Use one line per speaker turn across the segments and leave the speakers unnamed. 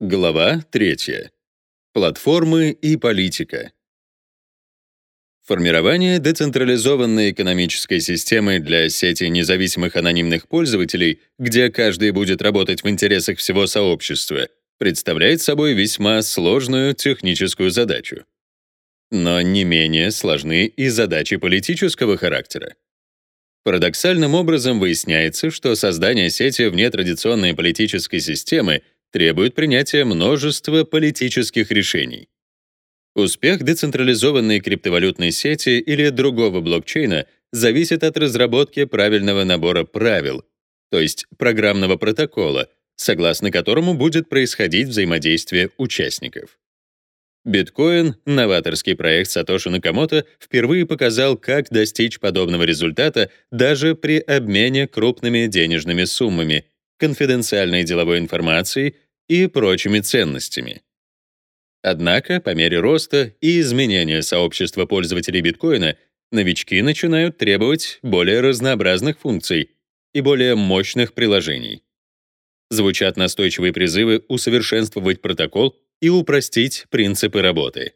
Глава 3. Платформы и политика. Формирование децентрализованной экономической системы для сети независимых анонимных пользователей, где каждый будет работать в интересах всего сообщества, представляет собой весьма сложную техническую задачу. Но не менее сложны и задачи политического характера. Парадоксальным образом выясняется, что создание сети вне традиционной политической системы требует принятия множества политических решений. Успех децентрализованной криптовалютной сети или другого блокчейна зависит от разработки правильного набора правил, то есть программного протокола, согласно которому будет происходить взаимодействие участников. Биткоин, новаторский проект Сатоши Накамото, впервые показал, как достичь подобного результата даже при обмене крупными денежными суммами, конфиденциальной деловой информацией и прочими ценностями. Однако, по мере роста и изменения сообщества пользователей биткоина, новички начинают требовать более разнообразных функций и более мощных приложений. Звучат настойчивые призывы усовершенствовать протокол и упростить принципы работы.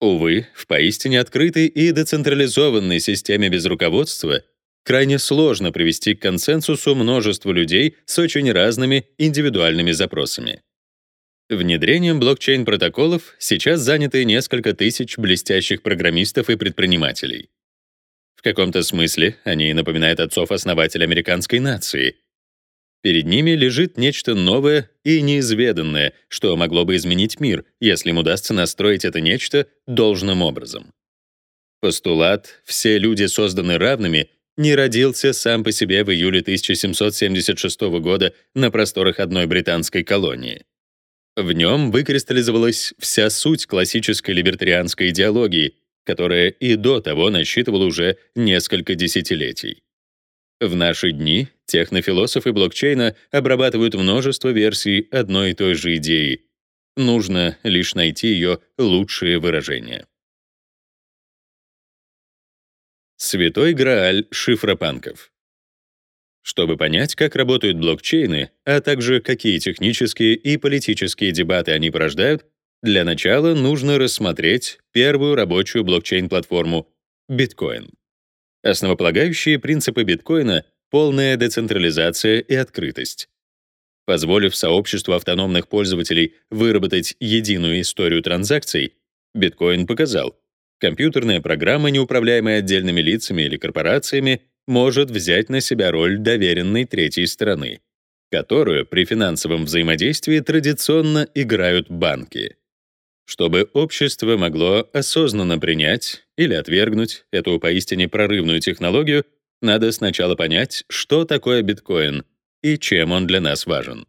Увы, в поистине открытой и децентрализованной системе без руководства крайне сложно привести к консенсусу множество людей с очень разными индивидуальными запросами. Внедрением блокчейн-протоколов сейчас заняты несколько тысяч блестящих программистов и предпринимателей. В каком-то смысле они напоминают отцов-основателей американской нации, Перед ними лежит нечто новое и неизведанное, что могло бы изменить мир, если им удастся настроить это нечто должным образом. Постулат «все люди созданы равными» не родился сам по себе в июле 1776 года на просторах одной британской колонии. В нем выкристаллизовалась вся суть классической либертарианской идеологии, которая и до того насчитывала уже несколько десятилетий. В наши дни технофилософы блокчейна обрабатывают множество версий одной и той же идеи. Нужно лишь найти ее лучшее выражение. Святой Грааль шифропанков. Чтобы понять, как работают блокчейны, а также какие технические и политические дебаты они порождают, для начала нужно рассмотреть первую рабочую блокчейн-платформу — биткоин. Основополагающие принципы биткоина — полная децентрализация и открытость. Позволив сообществу автономных пользователей выработать единую историю транзакций, биткоин показал, компьютерная программа, не управляемая отдельными лицами или корпорациями, может взять на себя роль доверенной третьей стороны, которую при финансовом взаимодействии традиционно играют банки. Чтобы общество могло осознанно принять или отвергнуть эту поистине прорывную технологию, надо сначала понять, что такое биткоин и чем он для нас важен.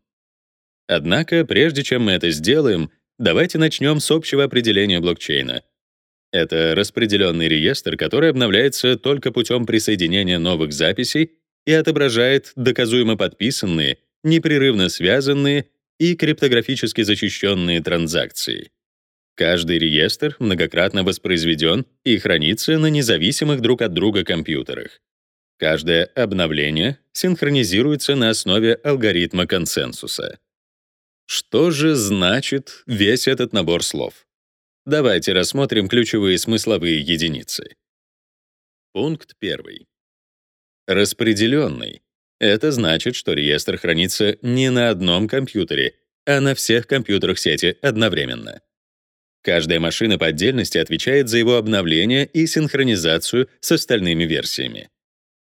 Однако, прежде чем мы это сделаем, давайте начнем с общего определения блокчейна. Это распределенный реестр, который обновляется только путем присоединения новых записей и отображает доказуемо подписанные, непрерывно связанные и криптографически защищенные транзакции. Каждый реестр многократно воспроизведен и хранится на независимых друг от друга компьютерах. Каждое обновление синхронизируется на основе алгоритма консенсуса. Что же значит весь этот набор слов? Давайте рассмотрим ключевые смысловые единицы. Пункт 1. Распределенный. Это значит, что реестр хранится не на одном компьютере, а на всех компьютерах сети одновременно. Каждая машина по отдельности отвечает за его обновление и синхронизацию с остальными версиями.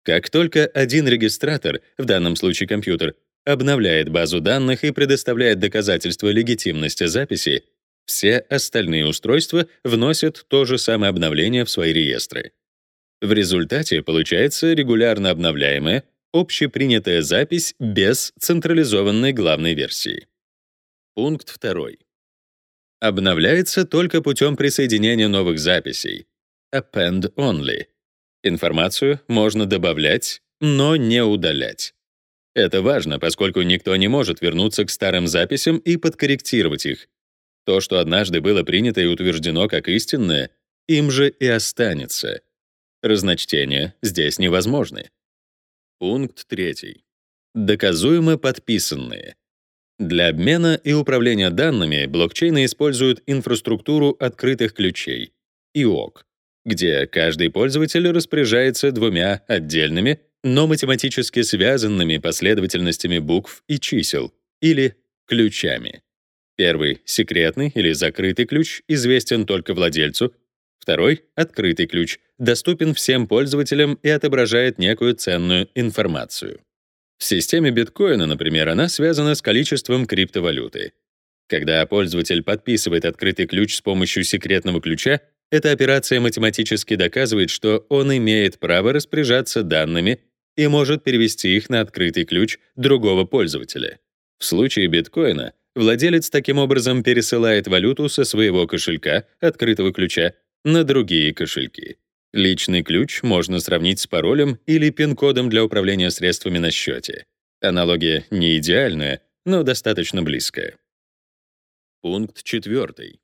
Как только один регистратор, в данном случае компьютер, обновляет базу данных и предоставляет доказательства легитимности записи, все остальные устройства вносят то же самое обновление в свои реестры. В результате получается регулярно обновляемая, общепринятая запись без централизованной главной версии. Пункт 2 обновляется только путем присоединения новых записей. Append only. Информацию можно добавлять, но не удалять. Это важно, поскольку никто не может вернуться к старым записям и подкорректировать их. То, что однажды было принято и утверждено как истинное, им же и останется. Разночтения здесь невозможны. Пункт 3. Доказуемо подписанные. Для обмена и управления данными блокчейны используют инфраструктуру открытых ключей — ИОК, где каждый пользователь распоряжается двумя отдельными, но математически связанными последовательностями букв и чисел, или ключами. Первый — секретный или закрытый ключ, известен только владельцу. Второй — открытый ключ, доступен всем пользователям и отображает некую ценную информацию. В системе биткоина, например, она связана с количеством криптовалюты. Когда пользователь подписывает открытый ключ с помощью секретного ключа, эта операция математически доказывает, что он имеет право распоряжаться данными и может перевести их на открытый ключ другого пользователя. В случае биткоина владелец таким образом пересылает валюту со своего кошелька, открытого ключа, на другие кошельки. Личный ключ можно сравнить с паролем или пин-кодом для управления средствами на счете. Аналогия не идеальная, но достаточно близкая. Пункт 4.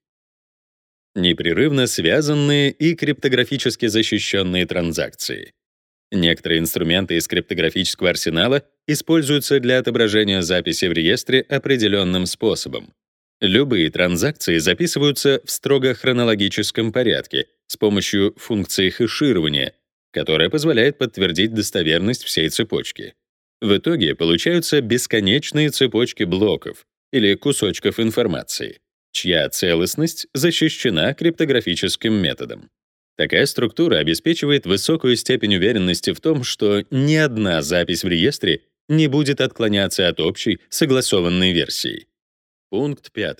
Непрерывно связанные и криптографически защищенные транзакции. Некоторые инструменты из криптографического арсенала используются для отображения записи в реестре определенным способом. Любые транзакции записываются в строго хронологическом порядке с помощью функции хеширования, которая позволяет подтвердить достоверность всей цепочки. В итоге получаются бесконечные цепочки блоков или кусочков информации, чья целостность защищена криптографическим методом. Такая структура обеспечивает высокую степень уверенности в том, что ни одна запись в реестре не будет отклоняться от общей согласованной версии. Пункт 5.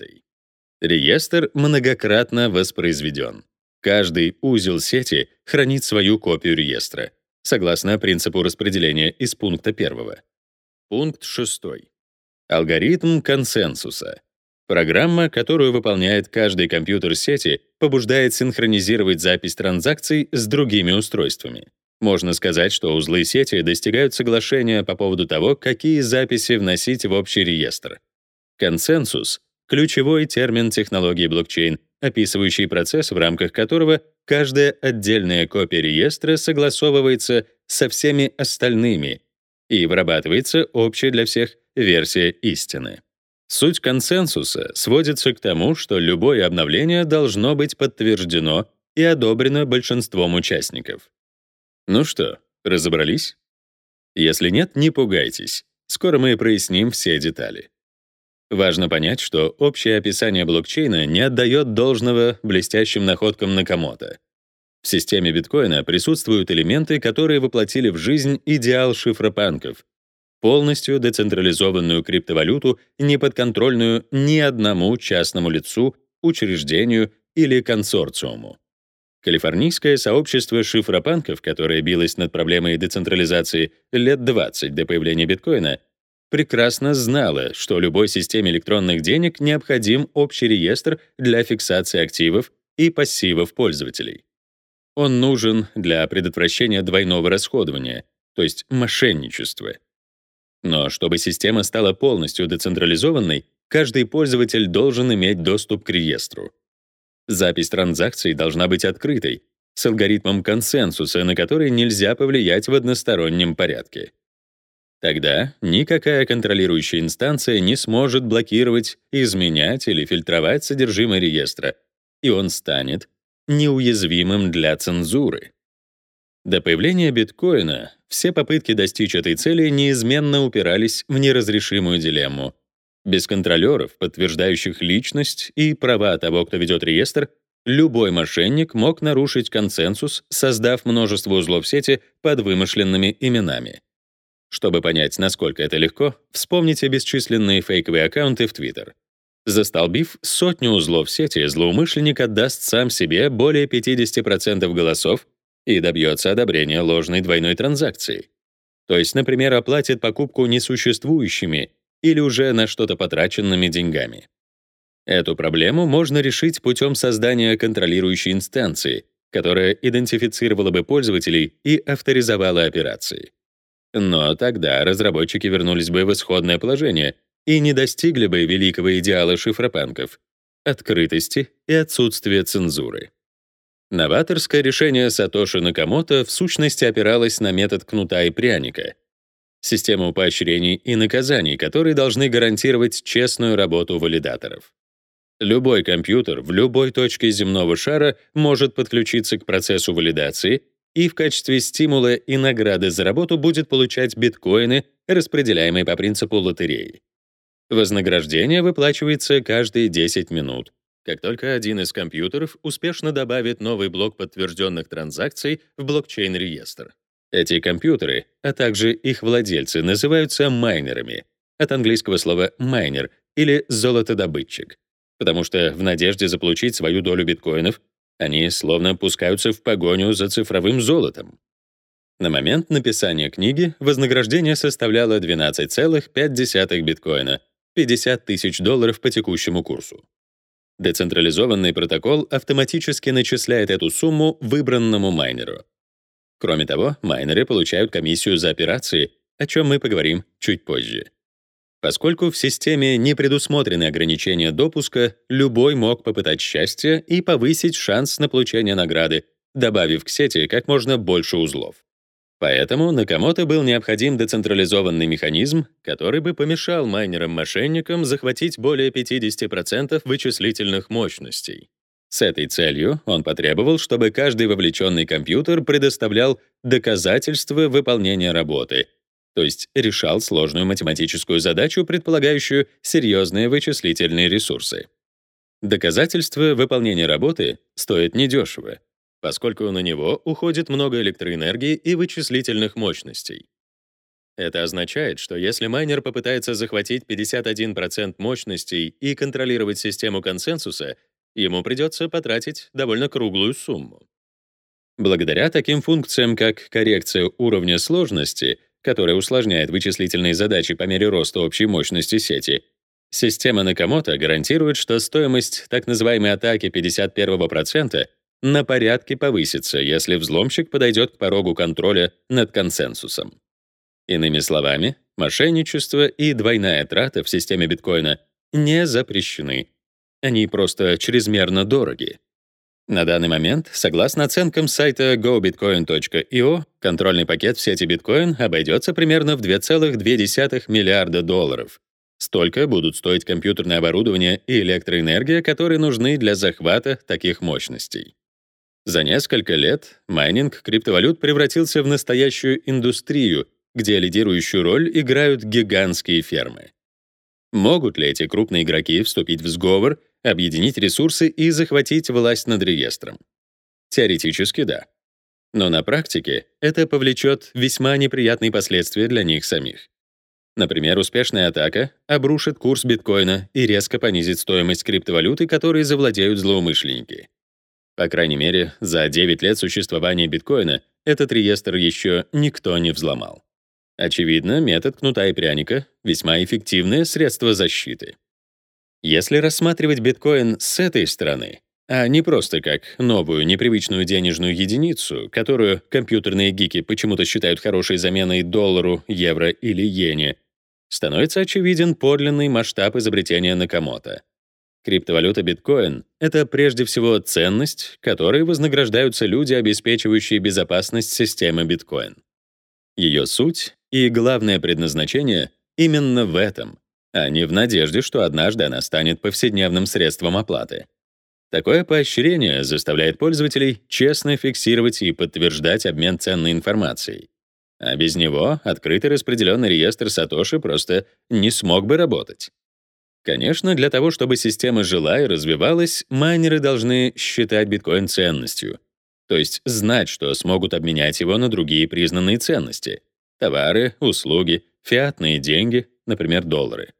Реестр многократно воспроизведен. Каждый узел сети хранит свою копию реестра, согласно принципу распределения из пункта 1. Пункт 6. Алгоритм консенсуса. Программа, которую выполняет каждый компьютер сети, побуждает синхронизировать запись транзакций с другими устройствами. Можно сказать, что узлы сети достигают соглашения по поводу того, какие записи вносить в общий реестр. Консенсус — ключевой термин технологии блокчейн, описывающий процесс, в рамках которого каждая отдельная копия реестра согласовывается со всеми остальными и вырабатывается общая для всех версия истины. Суть консенсуса сводится к тому, что любое обновление должно быть подтверждено и одобрено большинством участников. Ну что, разобрались? Если нет, не пугайтесь. Скоро мы проясним все детали. Важно понять, что общее описание блокчейна не отдает должного блестящим находкам Накамото. В системе биткоина присутствуют элементы, которые воплотили в жизнь идеал шифропанков — полностью децентрализованную криптовалюту, не подконтрольную ни одному частному лицу, учреждению или консорциуму. Калифорнийское сообщество шифропанков, которое билось над проблемой децентрализации лет 20 до появления биткоина, прекрасно знала, что любой системе электронных денег необходим общий реестр для фиксации активов и пассивов пользователей. Он нужен для предотвращения двойного расходования, то есть мошенничества. Но чтобы система стала полностью децентрализованной, каждый пользователь должен иметь доступ к реестру. Запись транзакций должна быть открытой, с алгоритмом консенсуса, на который нельзя повлиять в одностороннем порядке. Тогда никакая контролирующая инстанция не сможет блокировать, изменять или фильтровать содержимое реестра, и он станет неуязвимым для цензуры. До появления биткоина все попытки достичь этой цели неизменно упирались в неразрешимую дилемму. Без контролеров, подтверждающих личность и права того, кто ведет реестр, любой мошенник мог нарушить консенсус, создав множество узлов сети под вымышленными именами. Чтобы понять, насколько это легко, вспомните бесчисленные фейковые аккаунты в Twitter. Застолбив сотню узлов сети, злоумышленник отдаст сам себе более 50% голосов и добьется одобрения ложной двойной транзакции. То есть, например, оплатит покупку несуществующими или уже на что-то потраченными деньгами. Эту проблему можно решить путем создания контролирующей инстанции, которая идентифицировала бы пользователей и авторизовала операции. Но тогда разработчики вернулись бы в исходное положение и не достигли бы великого идеала шифропанков — открытости и отсутствия цензуры. Новаторское решение Сатоши Накамото в сущности опиралось на метод кнута и пряника. систему поощрений и наказаний, которые должны гарантировать честную работу валидаторов. Любой компьютер в любой точке земного шара может подключиться к процессу валидации и в качестве стимула и награды за работу будет получать биткоины, распределяемые по принципу лотереи. Вознаграждение выплачивается каждые 10 минут, как только один из компьютеров успешно добавит новый блок подтвержденных транзакций в блокчейн-реестр. Эти компьютеры, а также их владельцы, называются майнерами, от английского слова «майнер» или «золотодобытчик», потому что в надежде заполучить свою долю биткоинов они словно пускаются в погоню за цифровым золотом. На момент написания книги вознаграждение составляло 12,5 биткоина, 50 тысяч долларов по текущему курсу. Децентрализованный протокол автоматически начисляет эту сумму выбранному майнеру. Кроме того, майнеры получают комиссию за операции, о чем мы поговорим чуть позже. Поскольку в системе не предусмотрены ограничения допуска, любой мог попытать счастье и повысить шанс на получение награды, добавив к сети как можно больше узлов. Поэтому Накамото был необходим децентрализованный механизм, который бы помешал майнерам-мошенникам захватить более 50% вычислительных мощностей. С этой целью он потребовал, чтобы каждый вовлеченный компьютер предоставлял доказательства выполнения работы, то есть решал сложную математическую задачу, предполагающую серьезные вычислительные ресурсы. Доказательство выполнения работы стоит недешево, поскольку на него уходит много электроэнергии и вычислительных мощностей. Это означает, что если майнер попытается захватить 51% мощностей и контролировать систему консенсуса, ему придется потратить довольно круглую сумму. Благодаря таким функциям, как коррекция уровня сложности которая усложняет вычислительные задачи по мере роста общей мощности сети. Система Накамото гарантирует, что стоимость так называемой атаки 51% на порядке повысится, если взломщик подойдет к порогу контроля над консенсусом. Иными словами, мошенничество и двойная трата в системе биткоина не запрещены. Они просто чрезмерно дороги. На данный момент, согласно оценкам сайта gobitcoin.io, контрольный пакет в сети биткоин обойдется примерно в 2,2 миллиарда долларов. Столько будут стоить компьютерное оборудование и электроэнергия, которые нужны для захвата таких мощностей. За несколько лет майнинг криптовалют превратился в настоящую индустрию, где лидирующую роль играют гигантские фермы. Могут ли эти крупные игроки вступить в сговор объединить ресурсы и захватить власть над реестром? Теоретически да. Но на практике это повлечет весьма неприятные последствия для них самих. Например, успешная атака обрушит курс биткоина и резко понизит стоимость криптовалюты, которой завладеют злоумышленники. По крайней мере, за 9 лет существования биткоина этот реестр еще никто не взломал. Очевидно, метод кнута и пряника — весьма эффективное средство защиты. Если рассматривать биткоин с этой стороны, а не просто как новую непривычную денежную единицу, которую компьютерные гики почему-то считают хорошей заменой доллару, евро или иене, становится очевиден подлинный масштаб изобретения Накамото. Криптовалюта биткоин — это прежде всего ценность, которой вознаграждаются люди, обеспечивающие безопасность системы биткоин. Ее суть и главное предназначение именно в этом — а не в надежде, что однажды она станет повседневным средством оплаты. Такое поощрение заставляет пользователей честно фиксировать и подтверждать обмен ценной информацией. А без него открытый распределенный реестр Сатоши просто не смог бы работать. Конечно, для того, чтобы система жила и развивалась, майнеры должны считать биткоин ценностью, то есть знать, что смогут обменять его на другие признанные ценности — товары, услуги, фиатные деньги, например, доллары.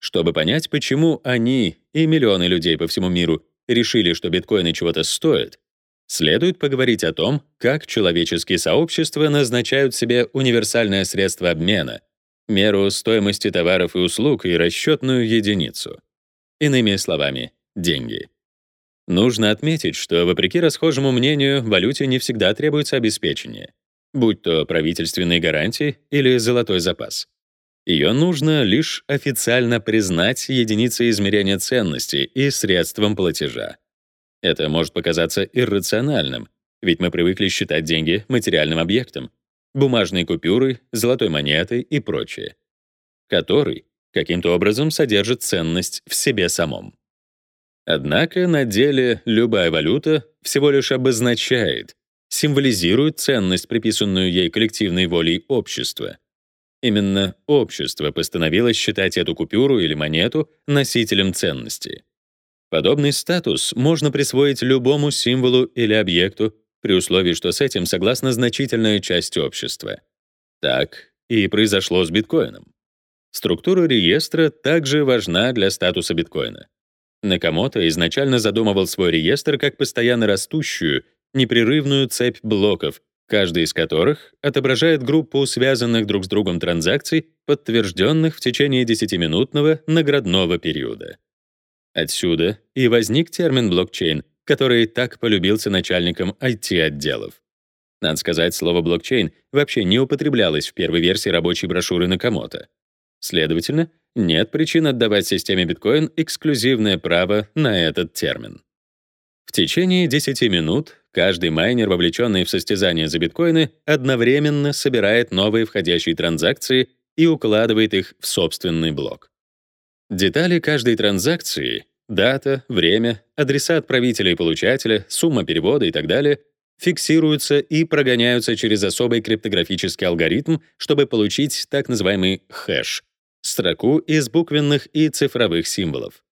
Чтобы понять, почему они и миллионы людей по всему миру решили, что биткоины чего-то стоят, следует поговорить о том, как человеческие сообщества назначают себе универсальное средство обмена, меру стоимости товаров и услуг и расчетную единицу. Иными словами, деньги. Нужно отметить, что, вопреки расхожему мнению, валюте не всегда требуется обеспечение, будь то правительственные гарантии или золотой запас. Ее нужно лишь официально признать единицей измерения ценности и средством платежа. Это может показаться иррациональным, ведь мы привыкли считать деньги материальным объектом. Бумажной купюрой, золотой монетой и прочее, который каким-то образом содержит ценность в себе самом. Однако на деле любая валюта всего лишь обозначает, символизирует ценность, приписанную ей коллективной волей общества. Именно общество постановило считать эту купюру или монету носителем ценности. Подобный статус можно присвоить любому символу или объекту при условии, что с этим согласна значительная часть общества. Так и произошло с биткоином. Структура реестра также важна для статуса биткоина. Накамото изначально задумывал свой реестр как постоянно растущую, непрерывную цепь блоков, каждый из которых отображает группу связанных друг с другом транзакций, подтвержденных в течение 10-минутного наградного периода. Отсюда и возник термин блокчейн, который так полюбился начальникам IT-отделов. Надо сказать, слово блокчейн вообще не употреблялось в первой версии рабочей брошюры Накамото. Следовательно, нет причин отдавать системе биткоин эксклюзивное право на этот термин. В течение 10 минут каждый майнер, вовлеченный в состязание за биткоины, одновременно собирает новые входящие транзакции и укладывает их в собственный блок. Детали каждой транзакции — дата, время, адреса отправителя и получателя, сумма перевода и так далее — фиксируются и прогоняются через особый криптографический алгоритм, чтобы получить так называемый хэш — строку из буквенных и цифровых символов.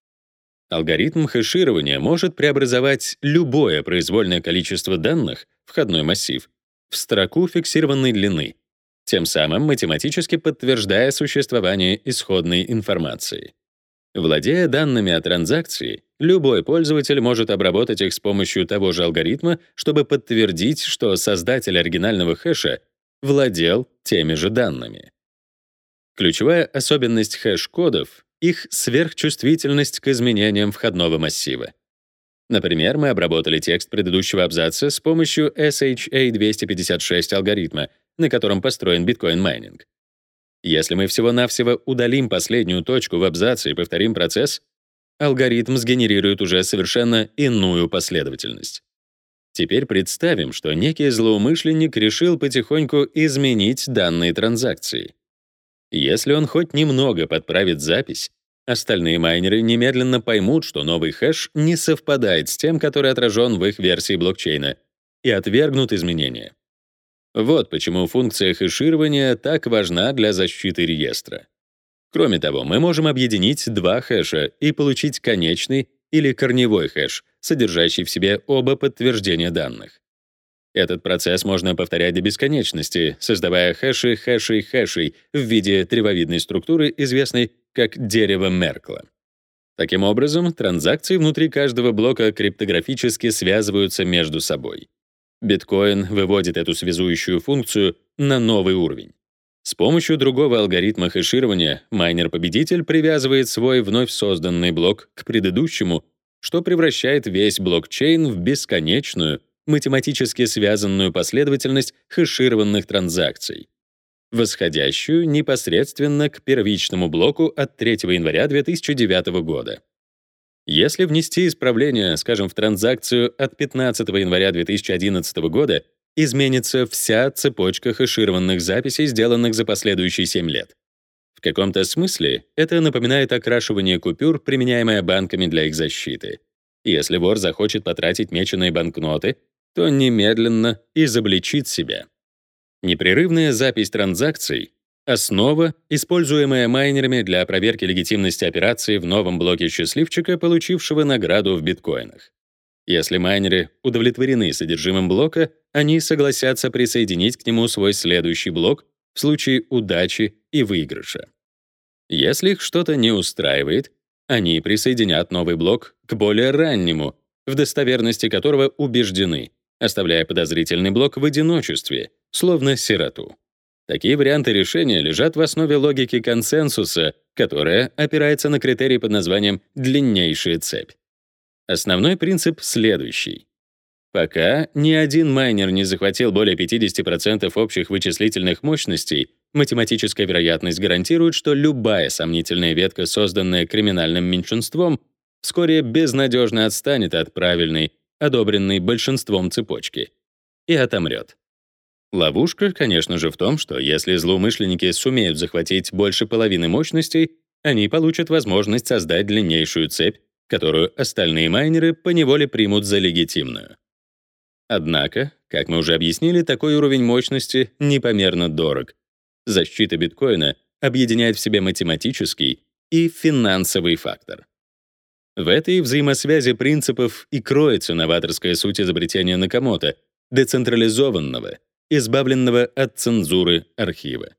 Алгоритм хэширования может преобразовать любое произвольное количество данных, входной массив, в строку фиксированной длины, тем самым математически подтверждая существование исходной информации. Владея данными о транзакции, любой пользователь может обработать их с помощью того же алгоритма, чтобы подтвердить, что создатель оригинального хэша владел теми же данными. Ключевая особенность хэш-кодов их сверхчувствительность к изменениям входного массива. Например, мы обработали текст предыдущего абзаца с помощью SHA-256 алгоритма, на котором построен биткоин-майнинг. Если мы всего-навсего удалим последнюю точку в абзаце и повторим процесс, алгоритм сгенерирует уже совершенно иную последовательность. Теперь представим, что некий злоумышленник решил потихоньку изменить данные транзакции. Если он хоть немного подправит запись, остальные майнеры немедленно поймут, что новый хэш не совпадает с тем, который отражен в их версии блокчейна, и отвергнут изменения. Вот почему функция хэширования так важна для защиты реестра. Кроме того, мы можем объединить два хэша и получить конечный или корневой хэш, содержащий в себе оба подтверждения данных. Этот процесс можно повторять до бесконечности, создавая хэши хэшей хэшей в виде тревовидной структуры, известной как дерево Меркла. Таким образом, транзакции внутри каждого блока криптографически связываются между собой. Биткоин выводит эту связующую функцию на новый уровень. С помощью другого алгоритма хэширования майнер-победитель привязывает свой вновь созданный блок к предыдущему, что превращает весь блокчейн в бесконечную, математически связанную последовательность хэшированных транзакций, восходящую непосредственно к первичному блоку от 3 января 2009 года. Если внести исправление, скажем, в транзакцию от 15 января 2011 года, изменится вся цепочка хэшированных записей, сделанных за последующие 7 лет. В каком-то смысле это напоминает окрашивание купюр, применяемое банками для их защиты. Если вор захочет потратить меченые банкноты, то немедленно изобличит себя. Непрерывная запись транзакций — основа, используемая майнерами для проверки легитимности операции в новом блоке счастливчика, получившего награду в биткоинах. Если майнеры удовлетворены содержимым блока, они согласятся присоединить к нему свой следующий блок в случае удачи и выигрыша. Если их что-то не устраивает, они присоединят новый блок к более раннему, в достоверности которого убеждены, оставляя подозрительный блок в одиночестве, словно сироту. Такие варианты решения лежат в основе логики консенсуса, которая опирается на критерий под названием «длиннейшая цепь». Основной принцип следующий. Пока ни один майнер не захватил более 50% общих вычислительных мощностей, математическая вероятность гарантирует, что любая сомнительная ветка, созданная криминальным меньшинством, вскоре безнадежно отстанет от правильной, одобренной большинством цепочки, и отомрет. Ловушка, конечно же, в том, что если злоумышленники сумеют захватить больше половины мощностей, они получат возможность создать длиннейшую цепь, которую остальные майнеры поневоле примут за легитимную. Однако, как мы уже объяснили, такой уровень мощности непомерно дорог. Защита биткоина объединяет в себе математический и финансовый фактор. В этой взаимосвязи принципов и кроется новаторская суть изобретения Накамото, децентрализованного, избавленного от цензуры архива.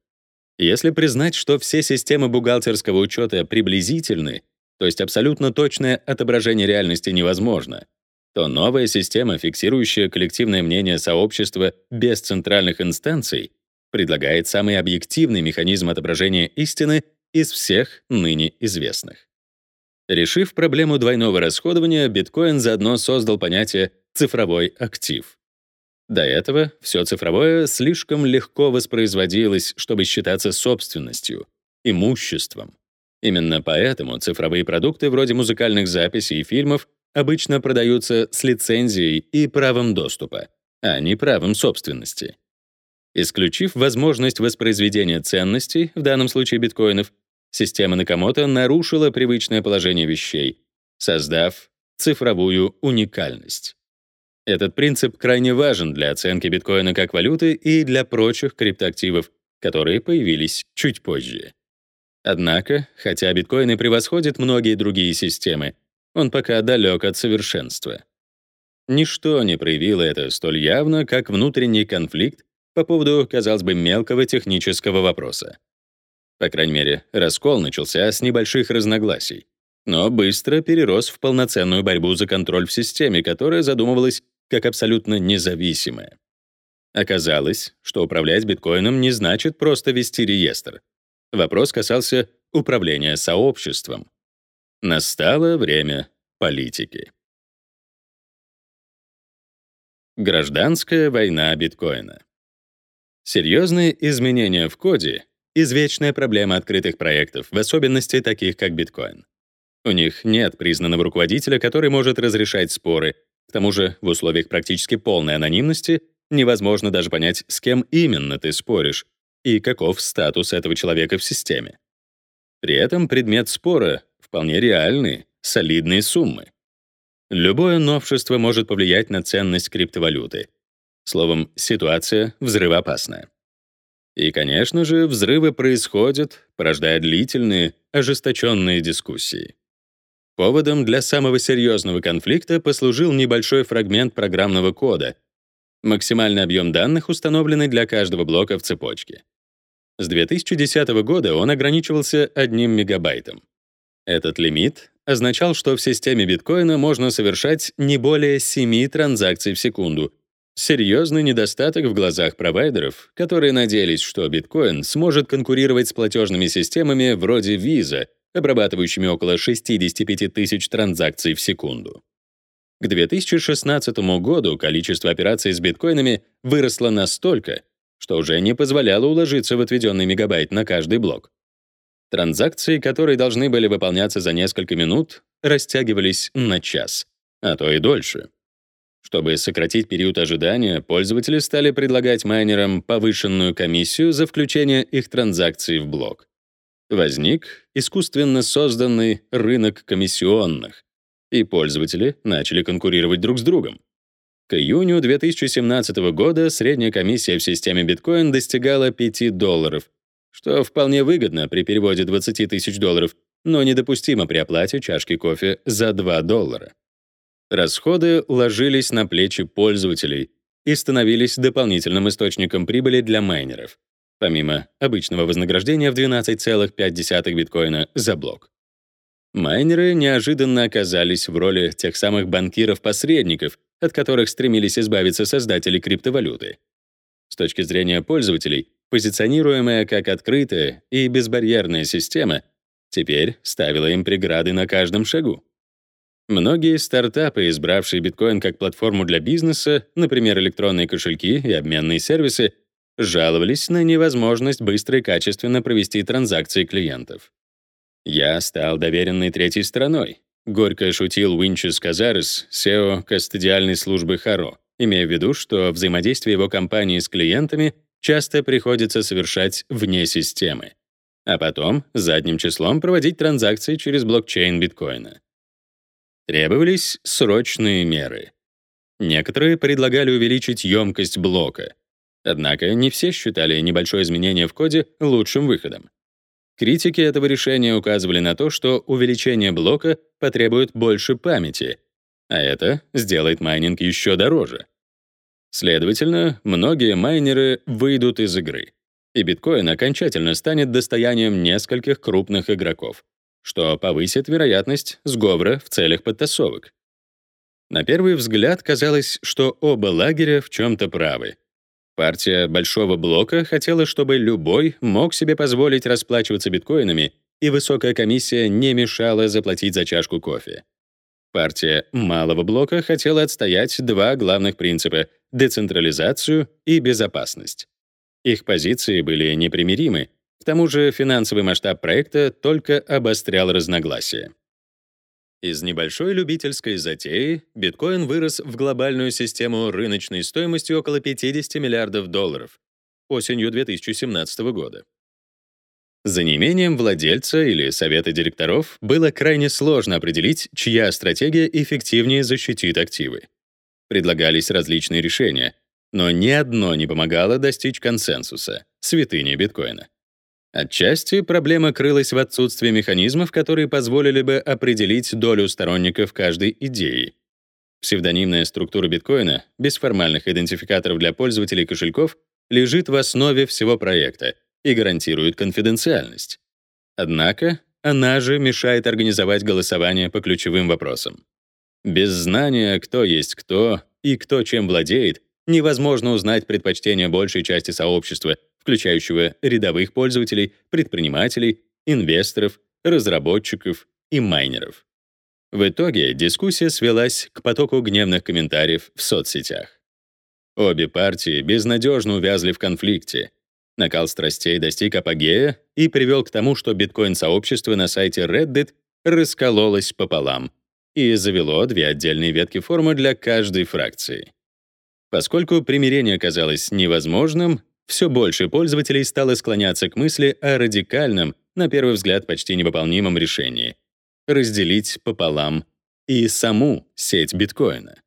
Если признать, что все системы бухгалтерского учета приблизительны, то есть абсолютно точное отображение реальности невозможно, то новая система, фиксирующая коллективное мнение сообщества без центральных инстанций, предлагает самый объективный механизм отображения истины из всех ныне известных. Решив проблему двойного расходования, биткоин заодно создал понятие «цифровой актив». До этого все цифровое слишком легко воспроизводилось, чтобы считаться собственностью, имуществом. Именно поэтому цифровые продукты вроде музыкальных записей и фильмов обычно продаются с лицензией и правом доступа, а не правом собственности. Исключив возможность воспроизведения ценностей, в данном случае биткоинов, система Накамото нарушила привычное положение вещей, создав цифровую уникальность. Этот принцип крайне важен для оценки биткоина как валюты и для прочих криптоактивов, которые появились чуть позже. Однако, хотя биткоин и превосходит многие другие системы, он пока далек от совершенства. Ничто не проявило это столь явно, как внутренний конфликт по поводу, казалось бы, мелкого технического вопроса. По крайней мере, раскол начался с небольших разногласий, но быстро перерос в полноценную борьбу за контроль в системе, которая задумывалась как абсолютно независимая. Оказалось, что управлять биткоином не значит просто вести реестр. Вопрос касался управления сообществом. Настало время политики. Гражданская война биткоина. Серьезные изменения в коде — извечная проблема открытых проектов, в особенности таких, как биткоин. У них нет признанного руководителя, который может разрешать споры, к тому же, в условиях практически полной анонимности невозможно даже понять, с кем именно ты споришь и каков статус этого человека в системе. При этом предмет спора вполне реальный, солидные суммы. Любое новшество может повлиять на ценность криптовалюты. Словом, ситуация взрывоопасная. И, конечно же, взрывы происходят, порождая длительные, ожесточенные дискуссии. Поводом для самого серьезного конфликта послужил небольшой фрагмент программного кода. Максимальный объем данных, установленный для каждого блока в цепочке. С 2010 года он ограничивался 1 мегабайтом. Этот лимит означал, что в системе биткоина можно совершать не более 7 транзакций в секунду. Серьезный недостаток в глазах провайдеров, которые надеялись, что биткоин сможет конкурировать с платежными системами вроде Visa — обрабатывающими около 65 тысяч транзакций в секунду. К 2016 году количество операций с биткоинами выросло настолько, что уже не позволяло уложиться в отведенный мегабайт на каждый блок. Транзакции, которые должны были выполняться за несколько минут, растягивались на час, а то и дольше. Чтобы сократить период ожидания, пользователи стали предлагать майнерам повышенную комиссию за включение их транзакций в блок возник искусственно созданный рынок комиссионных, и пользователи начали конкурировать друг с другом. К июню 2017 года средняя комиссия в системе биткоин достигала 5 долларов, что вполне выгодно при переводе 20 тысяч долларов, но недопустимо при оплате чашки кофе за 2 доллара. Расходы ложились на плечи пользователей и становились дополнительным источником прибыли для майнеров помимо обычного вознаграждения в 12,5 биткоина за блок. Майнеры неожиданно оказались в роли тех самых банкиров-посредников, от которых стремились избавиться создатели криптовалюты. С точки зрения пользователей, позиционируемая как открытая и безбарьерная система, теперь ставила им преграды на каждом шагу. Многие стартапы, избравшие биткоин как платформу для бизнеса, например, электронные кошельки и обменные сервисы, жаловались на невозможность быстро и качественно провести транзакции клиентов. Я стал доверенной третьей стороной, горько шутил Уинчес Казарес, SEO кастодиальной службы Харо, имея в виду, что взаимодействие его компании с клиентами часто приходится совершать вне системы, а потом задним числом проводить транзакции через блокчейн биткоина. Требовались срочные меры. Некоторые предлагали увеличить емкость блока, однако не все считали небольшое изменение в коде лучшим выходом. Критики этого решения указывали на то, что увеличение блока потребует больше памяти, а это сделает майнинг еще дороже. Следовательно, многие майнеры выйдут из игры, и биткоин окончательно станет достоянием нескольких крупных игроков, что повысит вероятность сговора в целях подтасовок. На первый взгляд казалось, что оба лагеря в чем-то правы. Партия Большого Блока хотела, чтобы любой мог себе позволить расплачиваться биткоинами, и высокая комиссия не мешала заплатить за чашку кофе. Партия Малого Блока хотела отстоять два главных принципа — децентрализацию и безопасность. Их позиции были непримиримы, к тому же финансовый масштаб проекта только обострял разногласия. Из небольшой любительской затеи биткоин вырос в глобальную систему рыночной стоимостью около 50 миллиардов долларов осенью 2017 года. За неимением владельца или совета директоров было крайне сложно определить, чья стратегия эффективнее защитит активы. Предлагались различные решения, но ни одно не помогало достичь консенсуса — святыни биткоина. Отчасти проблема крылась в отсутствии механизмов, которые позволили бы определить долю сторонников каждой идеи. Псевдонимная структура биткоина, без формальных идентификаторов для пользователей кошельков, лежит в основе всего проекта и гарантирует конфиденциальность. Однако она же мешает организовать голосование по ключевым вопросам. Без знания, кто есть кто и кто чем владеет, невозможно узнать предпочтения большей части сообщества — включающего рядовых пользователей, предпринимателей, инвесторов, разработчиков и майнеров. В итоге дискуссия свелась к потоку гневных комментариев в соцсетях. Обе партии безнадежно увязли в конфликте. Накал страстей достиг апогея и привел к тому, что биткоин-сообщество на сайте Reddit раскололось пополам и завело две отдельные ветки форума для каждой фракции. Поскольку примирение казалось невозможным, все больше пользователей стало склоняться к мысли о радикальном, на первый взгляд почти невыполнимом решении — разделить пополам и саму сеть биткоина.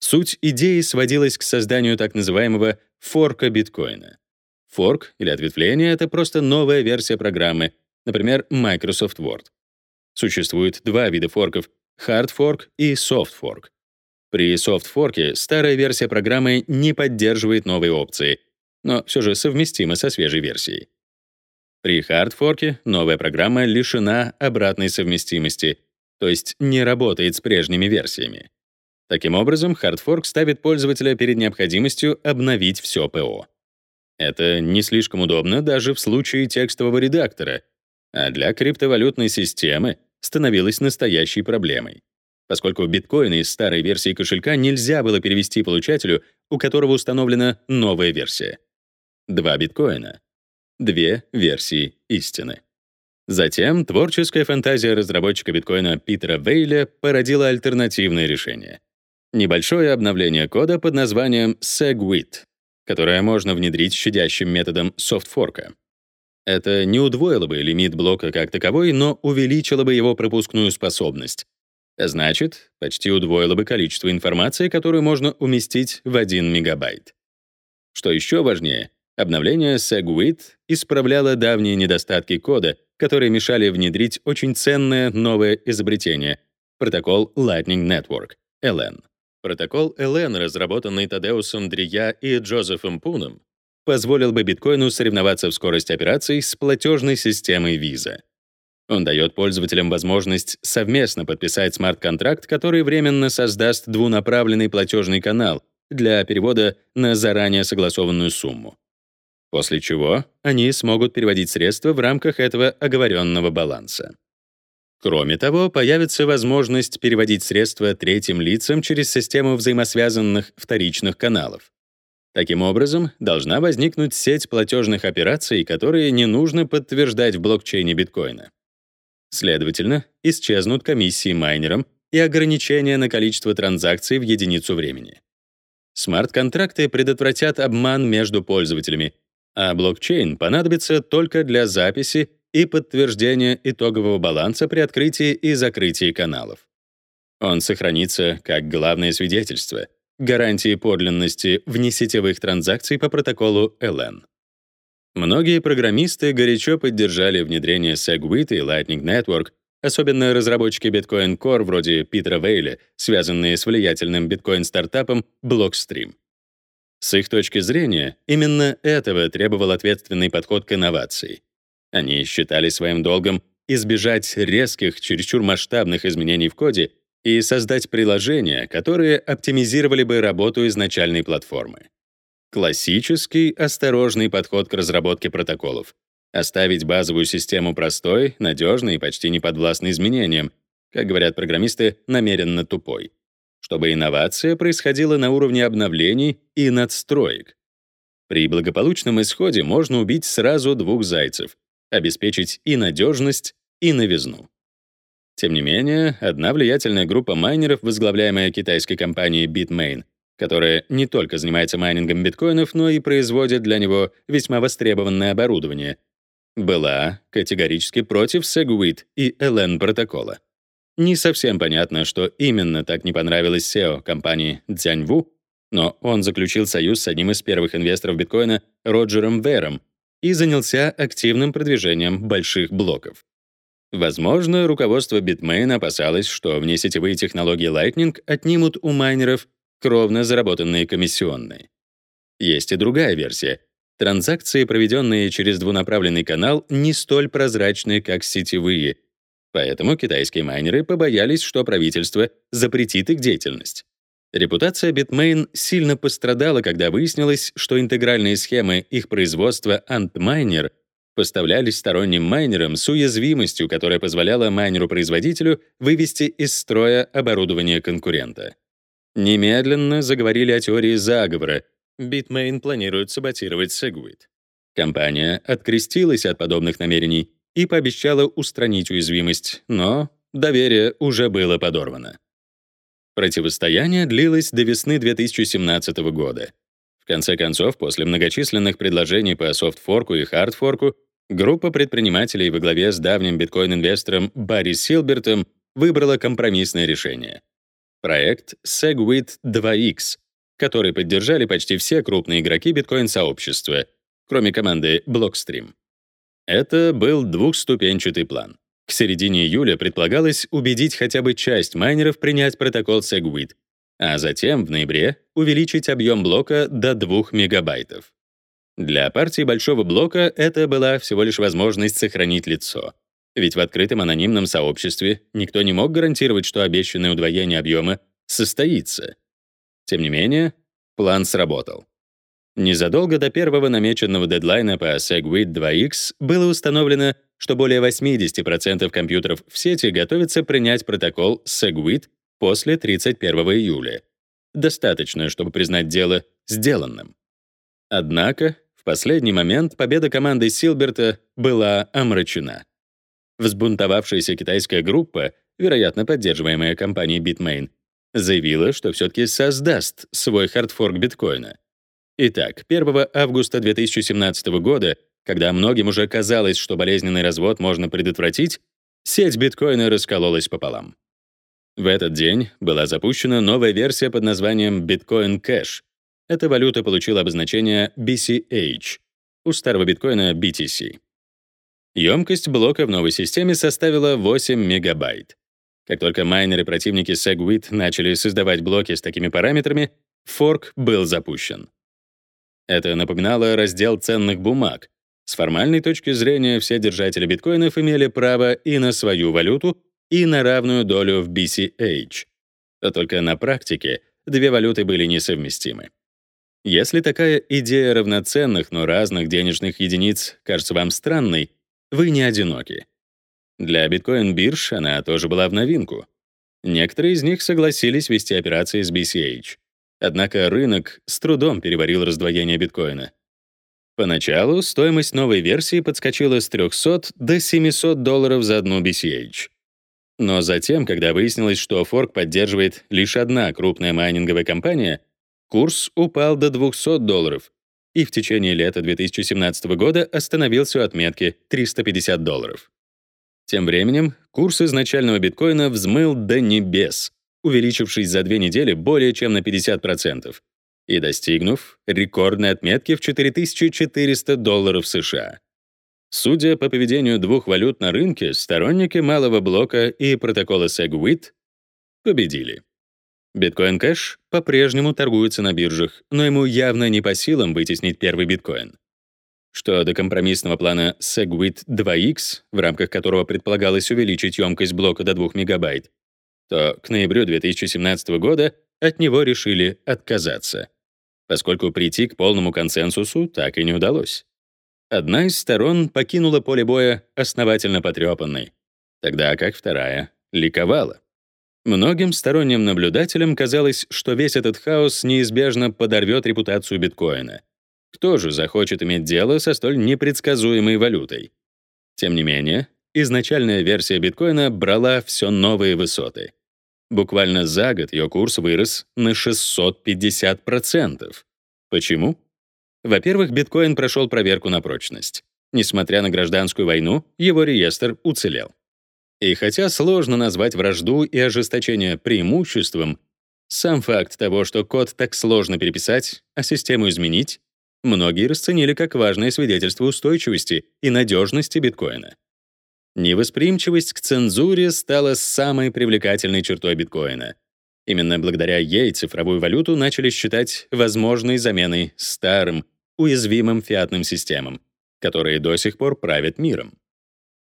Суть идеи сводилась к созданию так называемого форка биткоина. Форк или ответвление — это просто новая версия программы, например, Microsoft Word. Существует два вида форков — hard fork и soft fork. При soft fork старая версия программы не поддерживает новые опции — но все же совместимо со свежей версией. При хардфорке новая программа лишена обратной совместимости, то есть не работает с прежними версиями. Таким образом, хардфорк ставит пользователя перед необходимостью обновить все ПО. Это не слишком удобно даже в случае текстового редактора, а для криптовалютной системы становилось настоящей проблемой, поскольку биткоины из старой версии кошелька нельзя было перевести получателю, у которого установлена новая версия два биткоина, две версии истины. Затем творческая фантазия разработчика биткоина Питера Вейля породила альтернативное решение. Небольшое обновление кода под названием SegWit, которое можно внедрить щадящим методом софтфорка. Это не удвоило бы лимит блока как таковой, но увеличило бы его пропускную способность. А значит, почти удвоило бы количество информации, которую можно уместить в 1 мегабайт. Что еще важнее, Обновление SegWit исправляло давние недостатки кода, которые мешали внедрить очень ценное новое изобретение — протокол Lightning Network, LN. Протокол LN, разработанный Тадеусом Дрия и Джозефом Пуном, позволил бы биткоину соревноваться в скорости операций с платежной системой Visa. Он дает пользователям возможность совместно подписать смарт-контракт, который временно создаст двунаправленный платежный канал для перевода на заранее согласованную сумму после чего они смогут переводить средства в рамках этого оговоренного баланса. Кроме того, появится возможность переводить средства третьим лицам через систему взаимосвязанных вторичных каналов. Таким образом, должна возникнуть сеть платежных операций, которые не нужно подтверждать в блокчейне биткоина. Следовательно, исчезнут комиссии майнерам и ограничения на количество транзакций в единицу времени. Смарт-контракты предотвратят обман между пользователями, а блокчейн понадобится только для записи и подтверждения итогового баланса при открытии и закрытии каналов. Он сохранится как главное свидетельство, гарантии подлинности внесетевых транзакций по протоколу LN. Многие программисты горячо поддержали внедрение SegWit и Lightning Network, особенно разработчики Bitcoin Core вроде Питера Вейля, связанные с влиятельным биткоин-стартапом Blockstream. С их точки зрения, именно этого требовал ответственный подход к инновации. Они считали своим долгом избежать резких, чересчур масштабных изменений в коде и создать приложения, которые оптимизировали бы работу изначальной платформы. Классический, осторожный подход к разработке протоколов. Оставить базовую систему простой, надежной и почти неподвластной изменениям, как говорят программисты, намеренно тупой, чтобы инновация происходила на уровне обновлений и надстроек. При благополучном исходе можно убить сразу двух зайцев, обеспечить и надежность, и новизну. Тем не менее, одна влиятельная группа майнеров, возглавляемая китайской компанией Bitmain, которая не только занимается майнингом биткоинов, но и производит для него весьма востребованное оборудование, была категорически против Segwit и LN протокола. Не совсем понятно, что именно так не понравилось SEO компании Цзяньву, но он заключил союз с одним из первых инвесторов биткоина Роджером Вером и занялся активным продвижением больших блоков. Возможно, руководство Bitmain опасалось, что внесетевые технологии Lightning отнимут у майнеров кровно заработанные комиссионные. Есть и другая версия. Транзакции, проведенные через двунаправленный канал, не столь прозрачны, как сетевые, поэтому китайские майнеры побоялись, что правительство запретит их деятельность. Репутация Bitmain сильно пострадала, когда выяснилось, что интегральные схемы их производства Antminer поставлялись сторонним майнерам с уязвимостью, которая позволяла майнеру-производителю вывести из строя оборудование конкурента. Немедленно заговорили о теории заговора. Bitmain планирует саботировать Segwit. Компания открестилась от подобных намерений и пообещала устранить уязвимость, но доверие уже было подорвано. Противостояние длилось до весны 2017 года. В конце концов, после многочисленных предложений по софтфорку и хардфорку, группа предпринимателей во главе с давним биткоин-инвестором Барри Силбертом выбрала компромиссное решение. Проект Segwit 2X, который поддержали почти все крупные игроки биткоин-сообщества, кроме команды Blockstream. Это был двухступенчатый план. К середине июля предполагалось убедить хотя бы часть майнеров принять протокол Segwit, а затем в ноябре увеличить объем блока до 2 мегабайтов. Для партии большого блока это была всего лишь возможность сохранить лицо. Ведь в открытом анонимном сообществе никто не мог гарантировать, что обещанное удвоение объема состоится. Тем не менее, план сработал. Незадолго до первого намеченного дедлайна по SegWit 2X было установлено, что более 80% компьютеров в сети готовятся принять протокол SegWit после 31 июля. Достаточно, чтобы признать дело сделанным. Однако, в последний момент победа команды Силберта была омрачена. Взбунтовавшаяся китайская группа, вероятно, поддерживаемая компанией Bitmain, заявила, что все-таки создаст свой хардфорк биткоина. Итак, 1 августа 2017 года, когда многим уже казалось, что болезненный развод можно предотвратить, сеть биткоина раскололась пополам. В этот день была запущена новая версия под названием Bitcoin Cash. Эта валюта получила обозначение BCH, у старого биткоина BTC. Емкость блока в новой системе составила 8 мегабайт. Как только майнеры-противники SegWit начали создавать блоки с такими параметрами, форк был запущен. Это напоминало раздел ценных бумаг. С формальной точки зрения все держатели биткоинов имели право и на свою валюту, и на равную долю в BCH. А только на практике две валюты были несовместимы. Если такая идея равноценных, но разных денежных единиц кажется вам странной, вы не одиноки. Для биткоин-бирж она тоже была в новинку. Некоторые из них согласились вести операции с BCH. Однако рынок с трудом переварил раздвоение биткоина. Поначалу стоимость новой версии подскочила с 300 до 700 долларов за одну BCH. Но затем, когда выяснилось, что форк поддерживает лишь одна крупная майнинговая компания, курс упал до 200 долларов и в течение лета 2017 года остановился у отметки 350 долларов. Тем временем курс изначального биткоина взмыл до небес, увеличившись за две недели более чем на 50% и достигнув рекордной отметки в 4400 долларов США. Судя по поведению двух валют на рынке, сторонники малого блока и протокола SegWit победили. Биткоин Кэш по-прежнему торгуется на биржах, но ему явно не по силам вытеснить первый биткоин. Что до компромиссного плана SegWit 2X, в рамках которого предполагалось увеличить емкость блока до 2 мегабайт, то к ноябрю 2017 года от него решили отказаться, поскольку прийти к полному консенсусу так и не удалось. Одна из сторон покинула поле боя основательно потрепанной, тогда как вторая ликовала. Многим сторонним наблюдателям казалось, что весь этот хаос неизбежно подорвет репутацию биткоина — кто же захочет иметь дело со столь непредсказуемой валютой? Тем не менее, изначальная версия биткоина брала все новые высоты. Буквально за год ее курс вырос на 650%. Почему? Во-первых, биткоин прошел проверку на прочность. Несмотря на гражданскую войну, его реестр уцелел. И хотя сложно назвать вражду и ожесточение преимуществом, сам факт того, что код так сложно переписать, а систему изменить, многие расценили как важное свидетельство устойчивости и надежности биткоина. Невосприимчивость к цензуре стала самой привлекательной чертой биткоина. Именно благодаря ей цифровую валюту начали считать возможной заменой старым, уязвимым фиатным системам, которые до сих пор правят миром.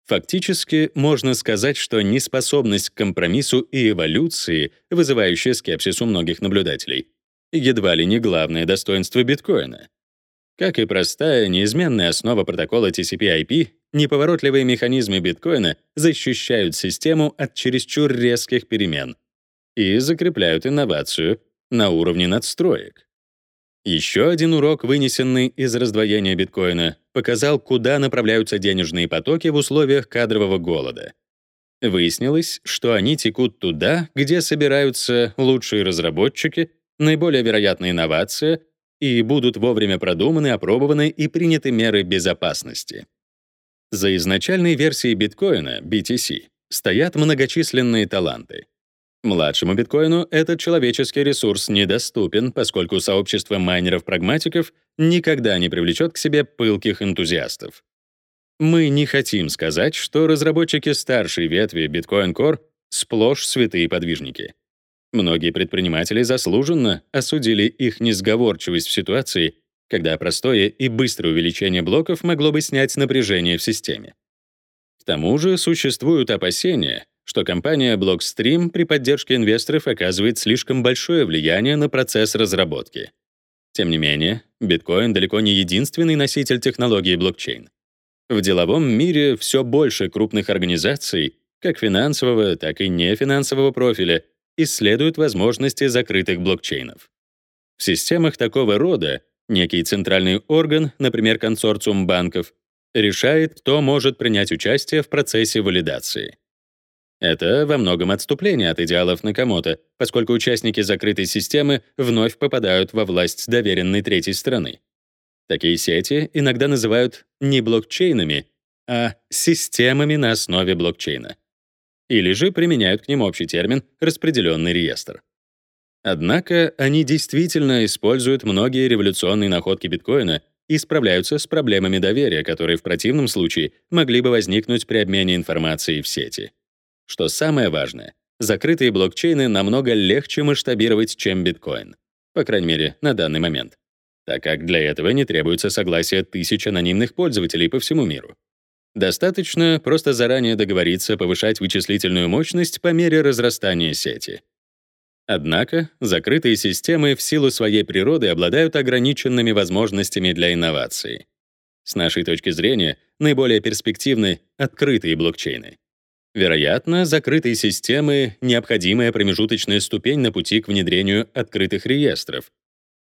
Фактически, можно сказать, что неспособность к компромиссу и эволюции, вызывающая скепсис у многих наблюдателей, едва ли не главное достоинство биткоина. Как и простая, неизменная основа протокола TCP/IP, неповоротливые механизмы биткоина защищают систему от чересчур резких перемен и закрепляют инновацию на уровне надстроек. Еще один урок, вынесенный из раздвоения биткоина, показал, куда направляются денежные потоки в условиях кадрового голода. Выяснилось, что они текут туда, где собираются лучшие разработчики, наиболее вероятная инновация и будут вовремя продуманы, опробованы и приняты меры безопасности. За изначальной версией биткоина, BTC, стоят многочисленные таланты. Младшему биткоину этот человеческий ресурс недоступен, поскольку сообщество майнеров-прагматиков никогда не привлечет к себе пылких энтузиастов. Мы не хотим сказать, что разработчики старшей ветви Bitcoin Core сплошь святые подвижники. Многие предприниматели заслуженно осудили их несговорчивость в ситуации, когда простое и быстрое увеличение блоков могло бы снять напряжение в системе. К тому же существуют опасения, что компания Blockstream при поддержке инвесторов оказывает слишком большое влияние на процесс разработки. Тем не менее, биткоин далеко не единственный носитель технологии блокчейн. В деловом мире все больше крупных организаций, как финансового, так и нефинансового профиля, исследуют возможности закрытых блокчейнов. В системах такого рода некий центральный орган, например, консорциум банков, решает, кто может принять участие в процессе валидации. Это во многом отступление от идеалов Накамото, поскольку участники закрытой системы вновь попадают во власть доверенной третьей страны. Такие сети иногда называют не блокчейнами, а системами на основе блокчейна или же применяют к ним общий термин «распределенный реестр». Однако они действительно используют многие революционные находки биткоина и справляются с проблемами доверия, которые в противном случае могли бы возникнуть при обмене информацией в сети. Что самое важное, закрытые блокчейны намного легче масштабировать, чем биткоин. По крайней мере, на данный момент. Так как для этого не требуется согласие тысяч анонимных пользователей по всему миру. Достаточно просто заранее договориться повышать вычислительную мощность по мере разрастания сети. Однако закрытые системы в силу своей природы обладают ограниченными возможностями для инноваций. С нашей точки зрения, наиболее перспективны открытые блокчейны. Вероятно, закрытые системы — необходимая промежуточная ступень на пути к внедрению открытых реестров.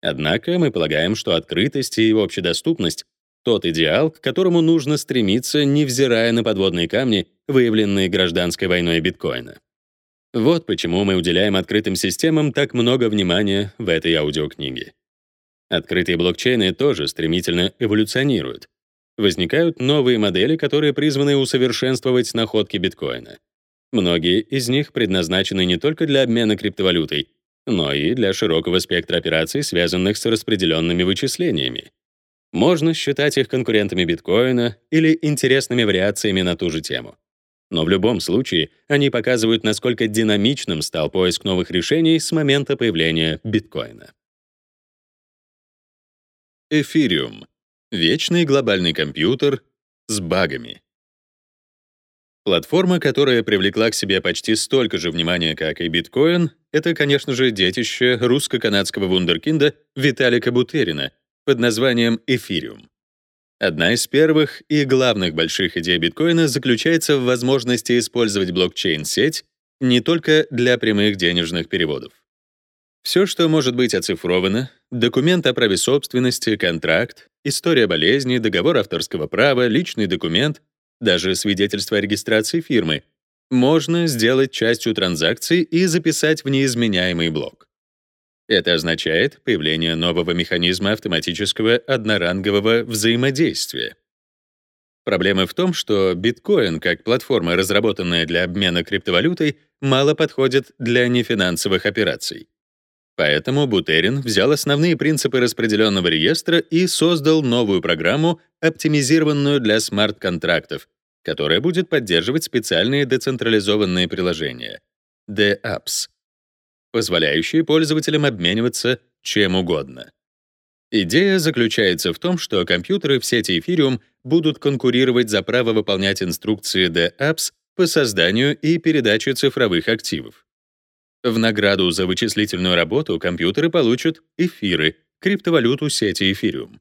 Однако мы полагаем, что открытость и общедоступность тот идеал, к которому нужно стремиться, невзирая на подводные камни, выявленные гражданской войной биткоина. Вот почему мы уделяем открытым системам так много внимания в этой аудиокниге. Открытые блокчейны тоже стремительно эволюционируют. Возникают новые модели, которые призваны усовершенствовать находки биткоина. Многие из них предназначены не только для обмена криптовалютой, но и для широкого спектра операций, связанных с распределенными вычислениями. Можно считать их конкурентами биткоина или интересными вариациями на ту же тему. Но в любом случае они показывают, насколько динамичным стал поиск новых решений с момента появления биткоина. Эфириум — вечный глобальный компьютер с багами. Платформа, которая привлекла к себе почти столько же внимания, как и биткоин, это, конечно же, детище русско-канадского вундеркинда Виталика Бутерина под названием Эфириум. Одна из первых и главных больших идей биткоина заключается в возможности использовать блокчейн-сеть не только для прямых денежных переводов. Все, что может быть оцифровано, документ о праве собственности, контракт, история болезни, договор авторского права, личный документ, даже свидетельство о регистрации фирмы, можно сделать частью транзакции и записать в неизменяемый блок. Это означает появление нового механизма автоматического однорангового взаимодействия. Проблема в том, что биткоин, как платформа, разработанная для обмена криптовалютой, мало подходит для нефинансовых операций. Поэтому Бутерин взял основные принципы распределенного реестра и создал новую программу, оптимизированную для смарт-контрактов, которая будет поддерживать специальные децентрализованные приложения — DApps, позволяющие пользователям обмениваться чем угодно. Идея заключается в том, что компьютеры в сети Ethereum будут конкурировать за право выполнять инструкции DApps по созданию и передаче цифровых активов. В награду за вычислительную работу компьютеры получат эфиры, криптовалюту сети Ethereum.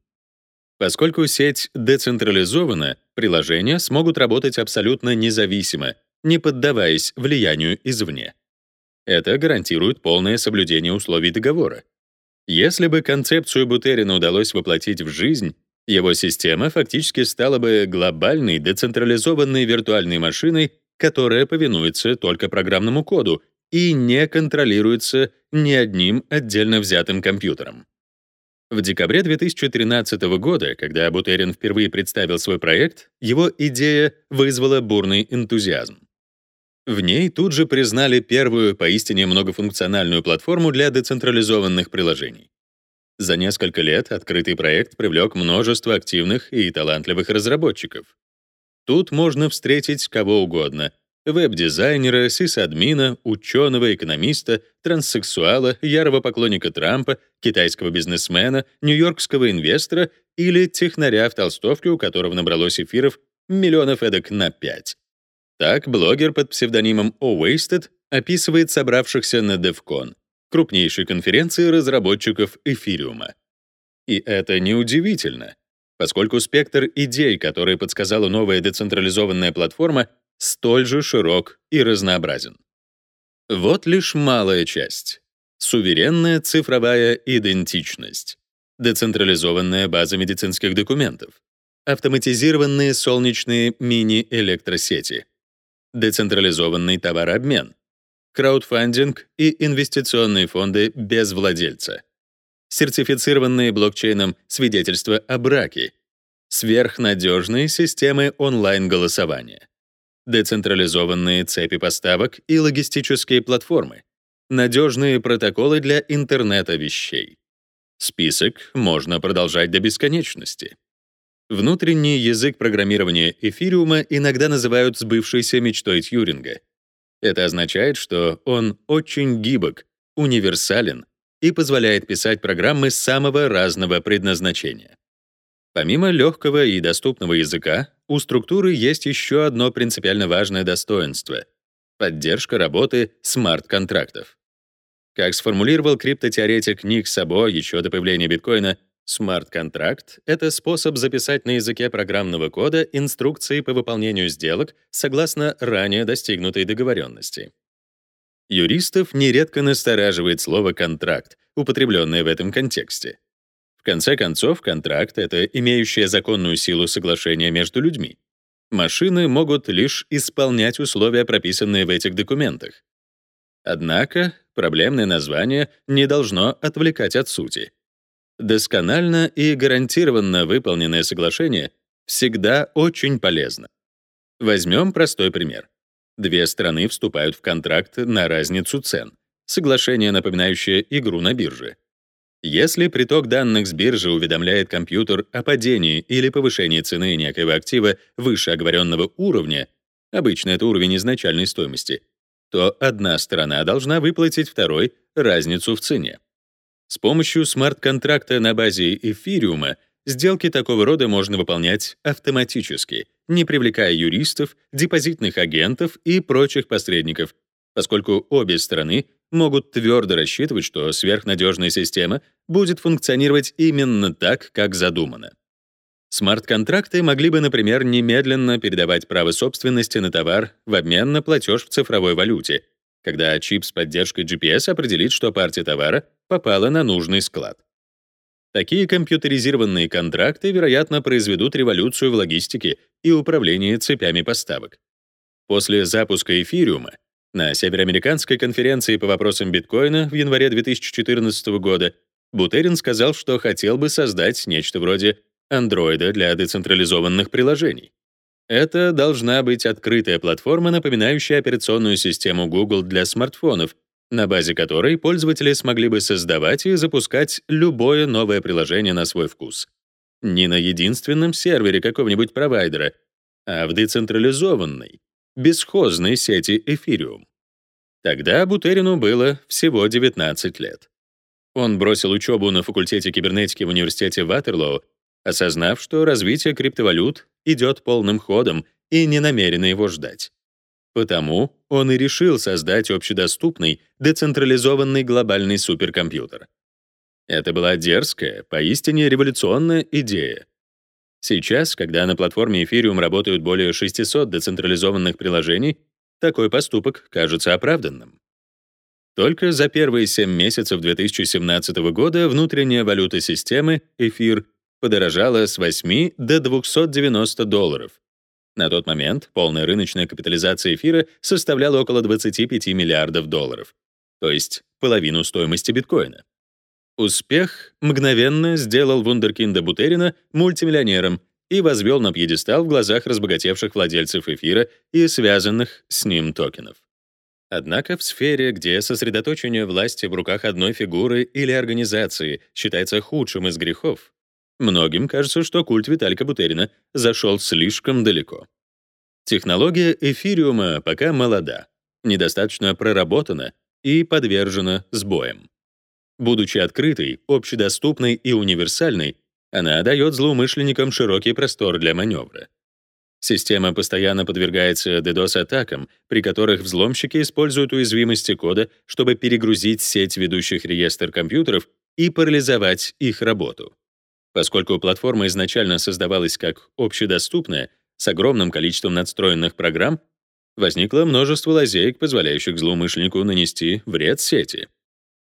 Поскольку сеть децентрализована, приложения смогут работать абсолютно независимо, не поддаваясь влиянию извне. Это гарантирует полное соблюдение условий договора. Если бы концепцию Бутерина удалось воплотить в жизнь, его система фактически стала бы глобальной децентрализованной виртуальной машиной, которая повинуется только программному коду и не контролируется ни одним отдельно взятым компьютером. В декабре 2013 года, когда Бутерин впервые представил свой проект, его идея вызвала бурный энтузиазм. В ней тут же признали первую поистине многофункциональную платформу для децентрализованных приложений. За несколько лет открытый проект привлек множество активных и талантливых разработчиков. Тут можно встретить кого угодно веб-дизайнера, сисадмина, ученого, экономиста, транссексуала, ярого поклонника Трампа, китайского бизнесмена, нью-йоркского инвестора или технаря в толстовке, у которого набралось эфиров миллионов эдак на пять. Так блогер под псевдонимом Wasted описывает собравшихся на DevCon, крупнейшей конференции разработчиков эфириума. И это неудивительно, поскольку спектр идей, которые подсказала новая децентрализованная платформа, столь же широк и разнообразен. Вот лишь малая часть. Суверенная цифровая идентичность, децентрализованная база медицинских документов, автоматизированные солнечные мини-электросети, децентрализованный товарообмен, краудфандинг и инвестиционные фонды без владельца, сертифицированные блокчейном свидетельства о браке, сверхнадежные системы онлайн-голосования децентрализованные цепи поставок и логистические платформы, надежные протоколы для интернета вещей. Список можно продолжать до бесконечности. Внутренний язык программирования эфириума иногда называют сбывшейся мечтой Тьюринга. Это означает, что он очень гибок, универсален и позволяет писать программы самого разного предназначения. Помимо легкого и доступного языка, у структуры есть еще одно принципиально важное достоинство — поддержка работы смарт-контрактов. Как сформулировал криптотеоретик Ник Сабо еще до появления биткоина, смарт-контракт — это способ записать на языке программного кода инструкции по выполнению сделок согласно ранее достигнутой договоренности. Юристов нередко настораживает слово «контракт», употребленное в этом контексте конце концов, контракт — это имеющее законную силу соглашение между людьми. Машины могут лишь исполнять условия, прописанные в этих документах. Однако проблемное название не должно отвлекать от сути. Досконально и гарантированно выполненное соглашение всегда очень полезно. Возьмем простой пример. Две страны вступают в контракт на разницу цен. Соглашение, напоминающее игру на бирже. Если приток данных с биржи уведомляет компьютер о падении или повышении цены некоего актива выше оговоренного уровня, обычно это уровень изначальной стоимости, то одна сторона должна выплатить второй разницу в цене. С помощью смарт-контракта на базе эфириума сделки такого рода можно выполнять автоматически, не привлекая юристов, депозитных агентов и прочих посредников, поскольку обе стороны могут твердо рассчитывать, что сверхнадежная система будет функционировать именно так, как задумано. Смарт-контракты могли бы, например, немедленно передавать право собственности на товар в обмен на платеж в цифровой валюте, когда чип с поддержкой GPS определит, что партия товара попала на нужный склад. Такие компьютеризированные контракты, вероятно, произведут революцию в логистике и управлении цепями поставок. После запуска эфириума на Североамериканской конференции по вопросам биткоина в январе 2014 года Бутерин сказал, что хотел бы создать нечто вроде андроида для децентрализованных приложений. Это должна быть открытая платформа, напоминающая операционную систему Google для смартфонов, на базе которой пользователи смогли бы создавать и запускать любое новое приложение на свой вкус. Не на единственном сервере какого-нибудь провайдера, а в децентрализованной, бесхозной сети Ethereum. Тогда Бутерину было всего 19 лет. Он бросил учебу на факультете кибернетики в университете Ватерлоу осознав, что развитие криптовалют идет полным ходом и не намерен его ждать. Потому он и решил создать общедоступный, децентрализованный глобальный суперкомпьютер. Это была дерзкая, поистине революционная идея. Сейчас, когда на платформе Ethereum работают более 600 децентрализованных приложений, такой поступок кажется оправданным. Только за первые 7 месяцев 2017 года внутренняя валюта системы, эфир, подорожала с 8 до 290 долларов. На тот момент полная рыночная капитализация эфира составляла около 25 миллиардов долларов, то есть половину стоимости биткоина. Успех мгновенно сделал вундеркинда Бутерина мультимиллионером и возвел на пьедестал в глазах разбогатевших владельцев эфира и связанных с ним токенов. Однако в сфере, где сосредоточение власти в руках одной фигуры или организации считается худшим из грехов, Многим кажется, что культ Виталика Бутерина зашел слишком далеко. Технология эфириума пока молода, недостаточно проработана и подвержена сбоям. Будучи открытой, общедоступной и универсальной, она дает злоумышленникам широкий простор для маневра. Система постоянно подвергается DDoS-атакам, при которых взломщики используют уязвимости кода, чтобы перегрузить сеть ведущих реестр компьютеров и парализовать их работу. Поскольку платформа изначально создавалась как общедоступная, с огромным количеством надстроенных программ, возникло множество лазеек, позволяющих злоумышленнику нанести вред сети.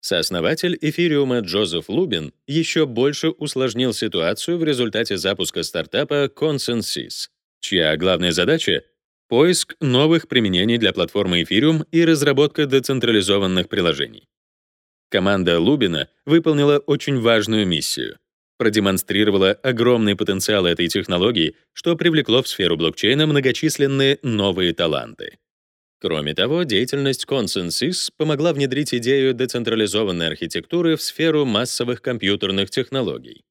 Сооснователь эфириума Джозеф Лубин еще больше усложнил ситуацию в результате запуска стартапа Consensys, чья главная задача — поиск новых применений для платформы Ethereum и разработка децентрализованных приложений. Команда Лубина выполнила очень важную миссию продемонстрировала огромный потенциал этой технологии, что привлекло в сферу блокчейна многочисленные новые таланты. Кроме того, деятельность Consensys помогла внедрить идею децентрализованной архитектуры в сферу массовых компьютерных технологий.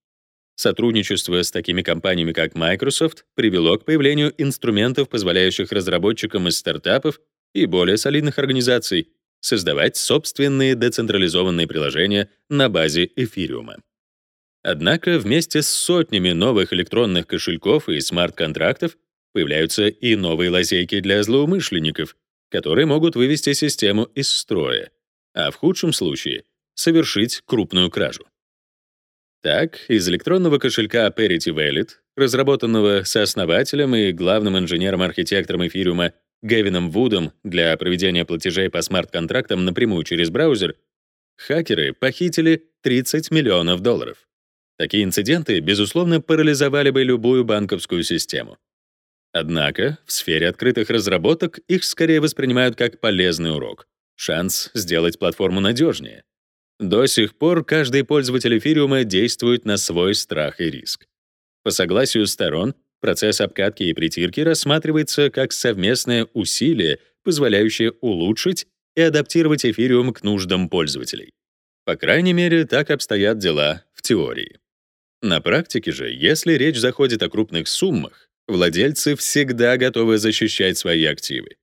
Сотрудничество с такими компаниями, как Microsoft, привело к появлению инструментов, позволяющих разработчикам из стартапов и более солидных организаций создавать собственные децентрализованные приложения на базе эфириума. Однако вместе с сотнями новых электронных кошельков и смарт-контрактов появляются и новые лазейки для злоумышленников, которые могут вывести систему из строя, а в худшем случае совершить крупную кражу. Так, из электронного кошелька Parity Wallet, разработанного сооснователем и главным инженером-архитектором эфириума Гевином Вудом для проведения платежей по смарт-контрактам напрямую через браузер, хакеры похитили 30 миллионов долларов. Такие инциденты, безусловно, парализовали бы любую банковскую систему. Однако в сфере открытых разработок их скорее воспринимают как полезный урок, шанс сделать платформу надежнее. До сих пор каждый пользователь эфириума действует на свой страх и риск. По согласию сторон, процесс обкатки и притирки рассматривается как совместное усилие, позволяющее улучшить и адаптировать эфириум к нуждам пользователей. По крайней мере, так обстоят дела в теории. На практике же, если речь заходит о крупных суммах, владельцы всегда готовы защищать свои активы.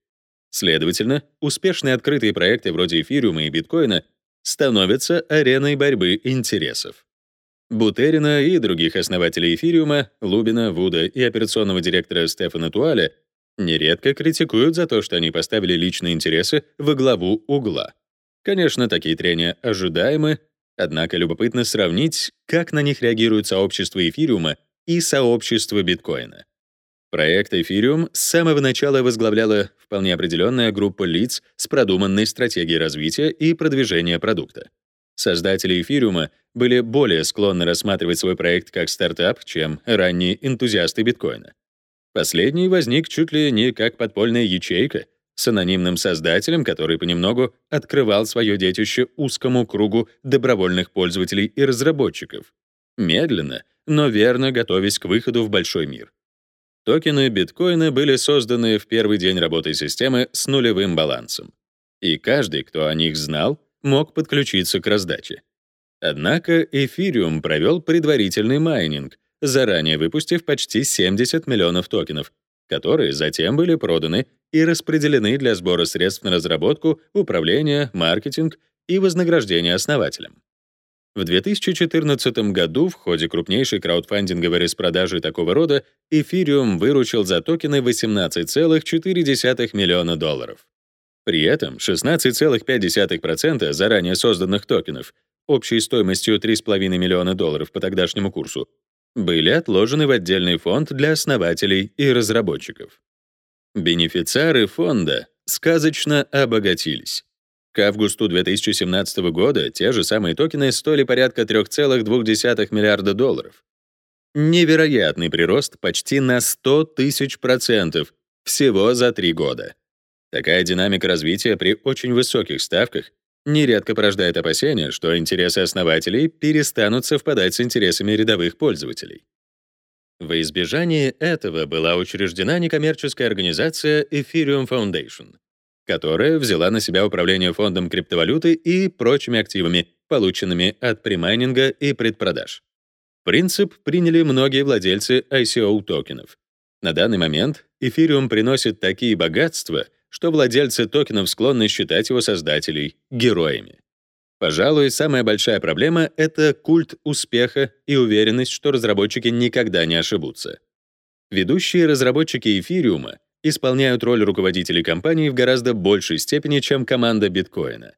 Следовательно, успешные открытые проекты вроде эфириума и биткоина становятся ареной борьбы интересов. Бутерина и других основателей эфириума, Лубина, Вуда и операционного директора Стефана Туаля нередко критикуют за то, что они поставили личные интересы во главу угла. Конечно, такие трения ожидаемы, однако любопытно сравнить, как на них реагирует сообщество эфириума и сообщество биткоина. Проект Ethereum с самого начала возглавляла вполне определенная группа лиц с продуманной стратегией развития и продвижения продукта. Создатели эфириума были более склонны рассматривать свой проект как стартап, чем ранние энтузиасты биткоина. Последний возник чуть ли не как подпольная ячейка с анонимным создателем, который понемногу открывал свое детище узкому кругу добровольных пользователей и разработчиков, медленно, но верно готовясь к выходу в большой мир. Токены биткоина были созданы в первый день работы системы с нулевым балансом. И каждый, кто о них знал, мог подключиться к раздаче. Однако Ethereum провел предварительный майнинг, заранее выпустив почти 70 миллионов токенов, которые затем были проданы и распределены для сбора средств на разработку, управление, маркетинг и вознаграждение основателям. В 2014 году в ходе крупнейшей краудфандинговой распродажи такого рода Ethereum выручил за токены 18,4 миллиона долларов. При этом 16,5% заранее созданных токенов общей стоимостью 3,5 миллиона долларов по тогдашнему курсу были отложены в отдельный фонд для основателей и разработчиков. Бенефициары фонда сказочно обогатились. К августу 2017 года те же самые токены стоили порядка 3,2 миллиарда долларов. Невероятный прирост почти на 100 тысяч процентов всего за три года. Такая динамика развития при очень высоких ставках нередко порождает опасения, что интересы основателей перестанут совпадать с интересами рядовых пользователей. Во избежание этого была учреждена некоммерческая организация Ethereum Foundation — которая взяла на себя управление фондом криптовалюты и прочими активами, полученными от примайнинга и предпродаж. Принцип приняли многие владельцы ICO токенов. На данный момент эфириум приносит такие богатства, что владельцы токенов склонны считать его создателей героями. Пожалуй, самая большая проблема — это культ успеха и уверенность, что разработчики никогда не ошибутся. Ведущие разработчики эфириума исполняют роль руководителей компании в гораздо большей степени, чем команда биткоина.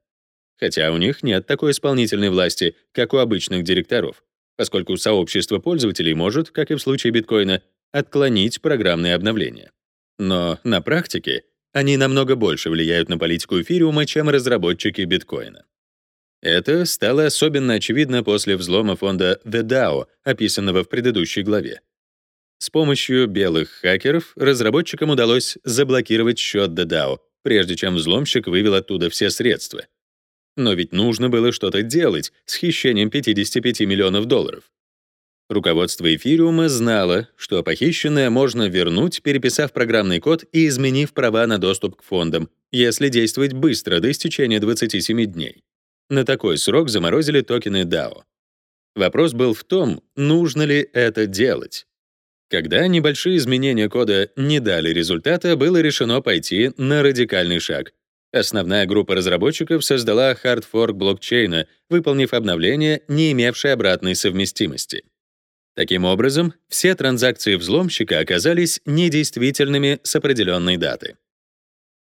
Хотя у них нет такой исполнительной власти, как у обычных директоров, поскольку сообщество пользователей может, как и в случае биткоина, отклонить программные обновления. Но на практике они намного больше влияют на политику эфириума, чем разработчики биткоина. Это стало особенно очевидно после взлома фонда The DAO, описанного в предыдущей главе. С помощью белых хакеров разработчикам удалось заблокировать счет DDAO, прежде чем взломщик вывел оттуда все средства. Но ведь нужно было что-то делать с хищением 55 миллионов долларов. Руководство Эфириума знало, что похищенное можно вернуть, переписав программный код и изменив права на доступ к фондам, если действовать быстро до истечения 27 дней. На такой срок заморозили токены DAO. Вопрос был в том, нужно ли это делать. Когда небольшие изменения кода не дали результата, было решено пойти на радикальный шаг. Основная группа разработчиков создала хардфорк блокчейна, выполнив обновление, не имевшее обратной совместимости. Таким образом, все транзакции взломщика оказались недействительными с определенной даты.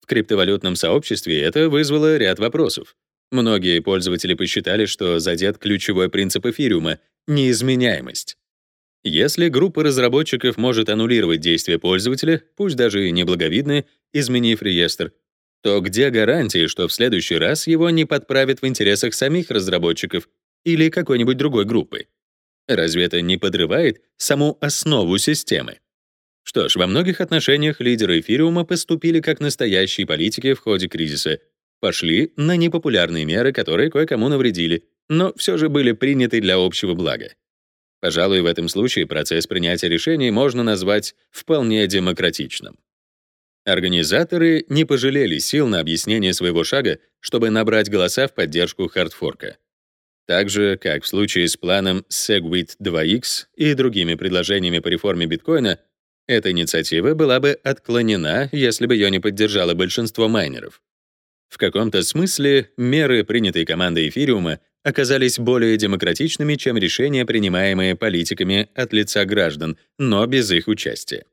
В криптовалютном сообществе это вызвало ряд вопросов. Многие пользователи посчитали, что задет ключевой принцип эфириума — неизменяемость. Если группа разработчиков может аннулировать действия пользователя, пусть даже и неблаговидные, изменив реестр, то где гарантии, что в следующий раз его не подправят в интересах самих разработчиков или какой-нибудь другой группы? Разве это не подрывает саму основу системы? Что ж, во многих отношениях лидеры эфириума поступили как настоящие политики в ходе кризиса, пошли на непопулярные меры, которые кое-кому навредили, но все же были приняты для общего блага. Пожалуй, в этом случае процесс принятия решений можно назвать вполне демократичным. Организаторы не пожалели сил на объяснение своего шага, чтобы набрать голоса в поддержку хардфорка. Так же, как в случае с планом Segwit 2X и другими предложениями по реформе биткоина, эта инициатива была бы отклонена, если бы ее не поддержало большинство майнеров. В каком-то смысле меры, принятые командой эфириума, оказались более демократичными, чем решения, принимаемые политиками от лица граждан, но без их участия.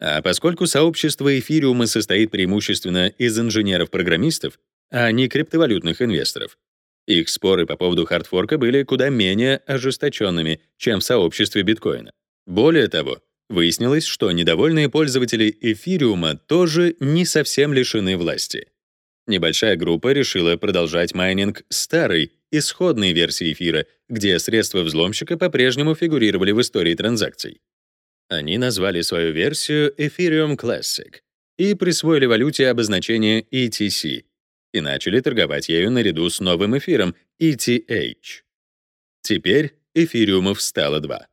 А поскольку сообщество эфириума состоит преимущественно из инженеров-программистов, а не криптовалютных инвесторов, их споры по поводу хардфорка были куда менее ожесточенными, чем в сообществе биткоина. Более того, выяснилось, что недовольные пользователи эфириума тоже не совсем лишены власти. Небольшая группа решила продолжать майнинг старой, исходной версии эфира, где средства взломщика по-прежнему фигурировали в истории транзакций. Они назвали свою версию Ethereum Classic и присвоили валюте обозначение ETC и начали торговать ею наряду с новым эфиром ETH. Теперь эфириумов стало два.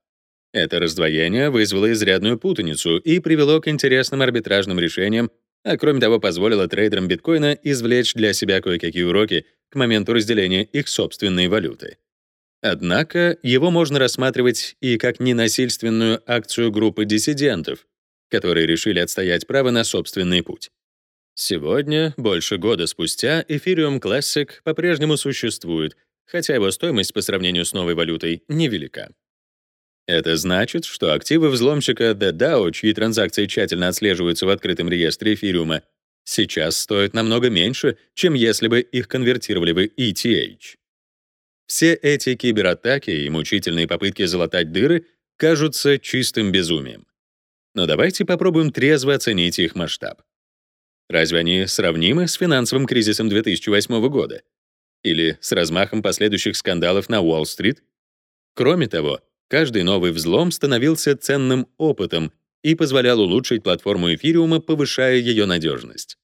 Это раздвоение вызвало изрядную путаницу и привело к интересным арбитражным решениям а кроме того позволило трейдерам биткоина извлечь для себя кое-какие уроки к моменту разделения их собственной валюты. Однако его можно рассматривать и как ненасильственную акцию группы диссидентов, которые решили отстоять право на собственный путь. Сегодня, больше года спустя, Ethereum Classic по-прежнему существует, хотя его стоимость по сравнению с новой валютой невелика. Это значит, что активы взломщика The DAO, чьи транзакции тщательно отслеживаются в открытом реестре эфириума, сейчас стоят намного меньше, чем если бы их конвертировали в ETH. Все эти кибератаки и мучительные попытки залатать дыры кажутся чистым безумием. Но давайте попробуем трезво оценить их масштаб. Разве они сравнимы с финансовым кризисом 2008 года? Или с размахом последующих скандалов на Уолл-стрит? Кроме того, Каждый новый взлом становился ценным опытом и позволял улучшить платформу эфириума, повышая ее надежность.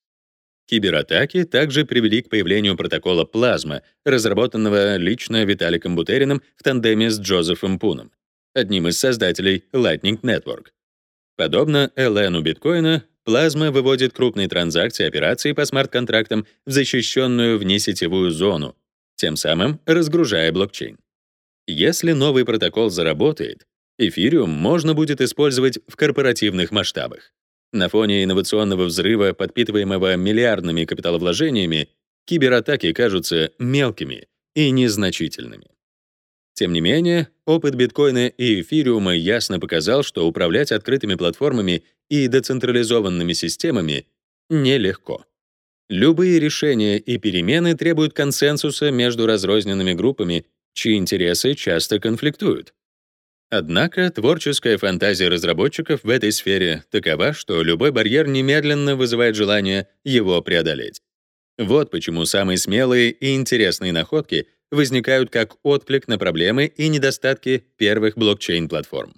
Кибератаки также привели к появлению протокола Plasma, разработанного лично Виталиком Бутериным в тандеме с Джозефом Пуном, одним из создателей Lightning Network. Подобно LN у биткоина, Plasma выводит крупные транзакции операции по смарт-контрактам в защищенную внесетевую зону, тем самым разгружая блокчейн. Если новый протокол заработает, эфириум можно будет использовать в корпоративных масштабах. На фоне инновационного взрыва, подпитываемого миллиардными капиталовложениями, кибератаки кажутся мелкими и незначительными. Тем не менее, опыт биткоина и эфириума ясно показал, что управлять открытыми платформами и децентрализованными системами нелегко. Любые решения и перемены требуют консенсуса между разрозненными группами чьи интересы часто конфликтуют. Однако творческая фантазия разработчиков в этой сфере такова, что любой барьер немедленно вызывает желание его преодолеть. Вот почему самые смелые и интересные находки возникают как отклик на проблемы и недостатки первых блокчейн-платформ.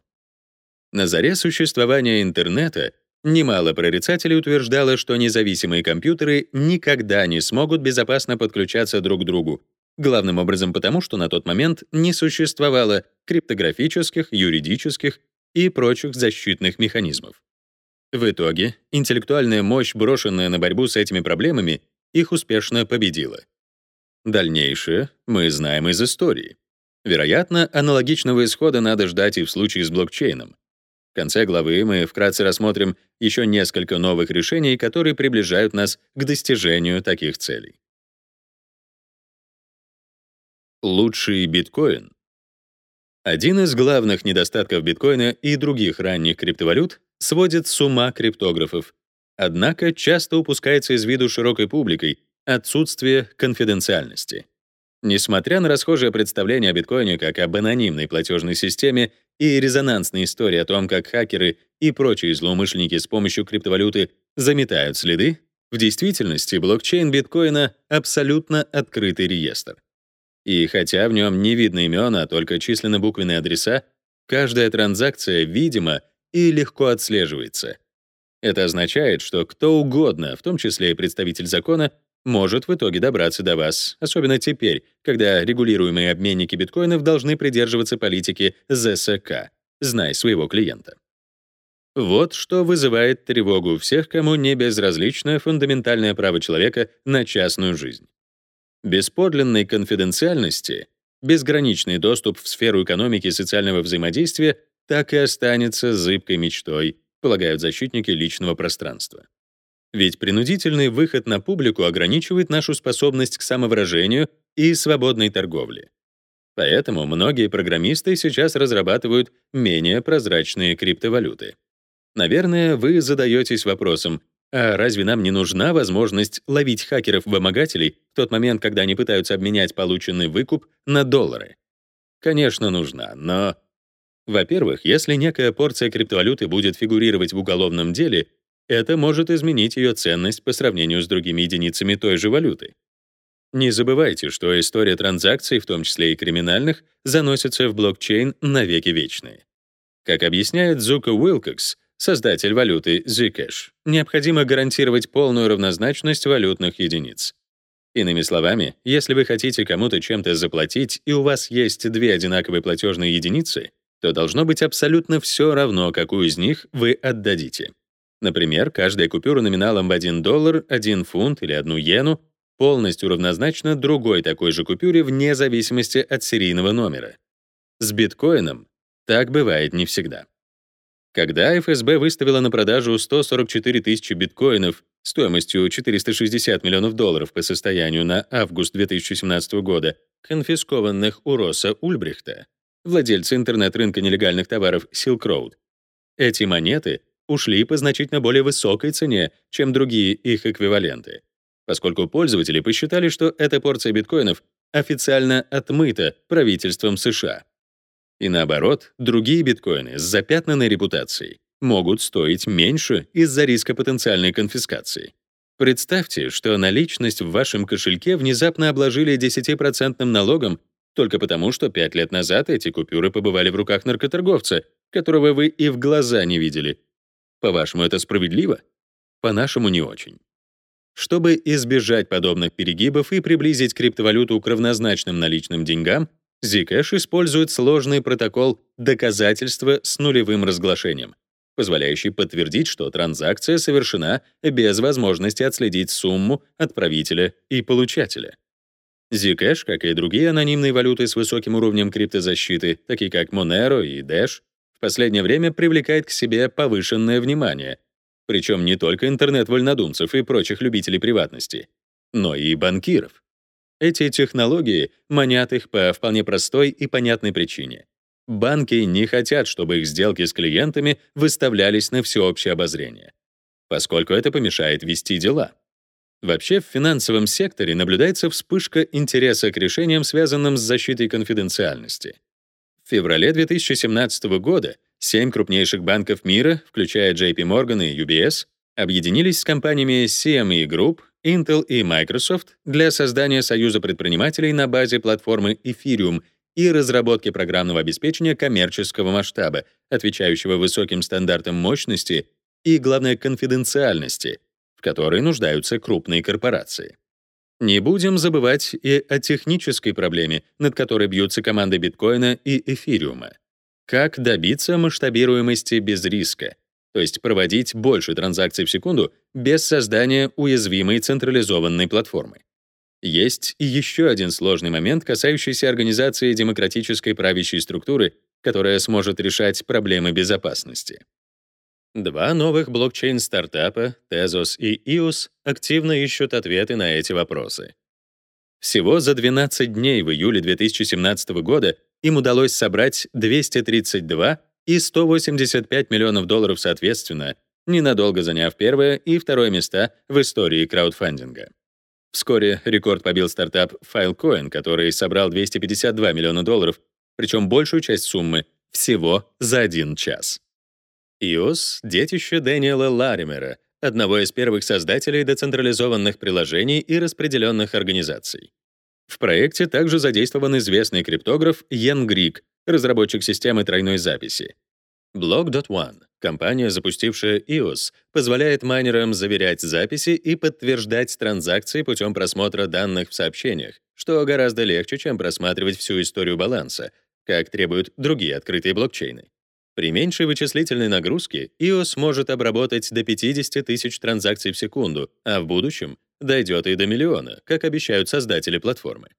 На заре существования интернета немало прорицателей утверждало, что независимые компьютеры никогда не смогут безопасно подключаться друг к другу, Главным образом потому, что на тот момент не существовало криптографических, юридических и прочих защитных механизмов. В итоге интеллектуальная мощь, брошенная на борьбу с этими проблемами, их успешно победила. Дальнейшее мы знаем из истории. Вероятно, аналогичного исхода надо ждать и в случае с блокчейном. В конце главы мы вкратце рассмотрим еще несколько новых решений, которые приближают нас к достижению таких целей. Лучший биткоин. Один из главных недостатков биткоина и других ранних криптовалют сводит с ума криптографов. Однако часто упускается из виду широкой публикой отсутствие конфиденциальности. Несмотря на расхожее представление о биткоине как об анонимной платежной системе и резонансной истории о том, как хакеры и прочие злоумышленники с помощью криптовалюты заметают следы, в действительности блокчейн биткоина — абсолютно открытый реестр. И хотя в нем не видно имен, а только численно-буквенные адреса, каждая транзакция видима и легко отслеживается. Это означает, что кто угодно, в том числе и представитель закона, может в итоге добраться до вас, особенно теперь, когда регулируемые обменники биткоинов должны придерживаться политики ЗСК «Знай своего клиента». Вот что вызывает тревогу всех, кому не безразлично фундаментальное право человека на частную жизнь. Без подлинной конфиденциальности безграничный доступ в сферу экономики и социального взаимодействия так и останется зыбкой мечтой, полагают защитники личного пространства. Ведь принудительный выход на публику ограничивает нашу способность к самовыражению и свободной торговле. Поэтому многие программисты сейчас разрабатывают менее прозрачные криптовалюты. Наверное, вы задаетесь вопросом, а разве нам не нужна возможность ловить хакеров-вымогателей в тот момент, когда они пытаются обменять полученный выкуп на доллары? Конечно, нужна, но... Во-первых, если некая порция криптовалюты будет фигурировать в уголовном деле, это может изменить ее ценность по сравнению с другими единицами той же валюты. Не забывайте, что история транзакций, в том числе и криминальных, заносится в блокчейн навеки вечные. Как объясняет Зука Уилкокс, создатель валюты Zcash, необходимо гарантировать полную равнозначность валютных единиц. Иными словами, если вы хотите кому-то чем-то заплатить, и у вас есть две одинаковые платежные единицы, то должно быть абсолютно все равно, какую из них вы отдадите. Например, каждая купюра номиналом в 1 доллар, 1 фунт или 1 иену полностью равнозначна другой такой же купюре вне зависимости от серийного номера. С биткоином так бывает не всегда. Когда ФСБ выставила на продажу 144 тысячи биткоинов стоимостью 460 миллионов долларов по состоянию на август 2017 года, конфискованных у Росса Ульбрихта, владельца интернет-рынка нелегальных товаров Silk Road, эти монеты ушли по значительно более высокой цене, чем другие их эквиваленты, поскольку пользователи посчитали, что эта порция биткоинов официально отмыта правительством США. И наоборот, другие биткоины с запятнанной репутацией могут стоить меньше из-за риска потенциальной конфискации. Представьте, что наличность в вашем кошельке внезапно обложили 10% налогом только потому, что 5 лет назад эти купюры побывали в руках наркоторговца, которого вы и в глаза не видели, по-вашему, это справедливо? По-нашему, не очень. Чтобы избежать подобных перегибов и приблизить криптовалюту к равнозначным наличным деньгам, Zcash использует сложный протокол доказательства с нулевым разглашением, позволяющий подтвердить, что транзакция совершена без возможности отследить сумму отправителя и получателя. Zcash, как и другие анонимные валюты с высоким уровнем криптозащиты, такие как Monero и Dash, последнее время привлекает к себе повышенное внимание, причем не только интернет-вольнодумцев и прочих любителей приватности, но и банкиров. Эти технологии манят их по вполне простой и понятной причине. Банки не хотят, чтобы их сделки с клиентами выставлялись на всеобщее обозрение, поскольку это помешает вести дела. Вообще, в финансовом секторе наблюдается вспышка интереса к решениям, связанным с защитой конфиденциальности. В феврале 2017 года семь крупнейших банков мира, включая JP Morgan и UBS, объединились с компаниями CME Group, Intel и Microsoft для создания союза предпринимателей на базе платформы Ethereum и разработки программного обеспечения коммерческого масштаба, отвечающего высоким стандартам мощности и, главное, конфиденциальности, в которой нуждаются крупные корпорации. Не будем забывать и о технической проблеме, над которой бьются команды биткоина и эфириума. Как добиться масштабируемости без риска, то есть проводить больше транзакций в секунду без создания уязвимой централизованной платформы. Есть и еще один сложный момент, касающийся организации демократической правящей структуры, которая сможет решать проблемы безопасности. Два новых блокчейн-стартапа, Tezos и EOS, активно ищут ответы на эти вопросы. Всего за 12 дней в июле 2017 года им удалось собрать 232 и 185 миллионов долларов соответственно, ненадолго заняв первое и второе места в истории краудфандинга. Вскоре рекорд побил стартап Filecoin, который собрал 252 миллиона долларов, причем большую часть суммы всего за один час iOS — детище Дэниела Ларимера, одного из первых создателей децентрализованных приложений и распределенных организаций. В проекте также задействован известный криптограф Йен Грик, разработчик системы тройной записи. Block.one, компания, запустившая EOS, позволяет майнерам заверять записи и подтверждать транзакции путем просмотра данных в сообщениях, что гораздо легче, чем просматривать всю историю баланса, как требуют другие открытые блокчейны. При меньшей вычислительной нагрузке EOS может обработать до 50 тысяч транзакций в секунду, а в будущем дойдет и до миллиона, как обещают создатели платформы.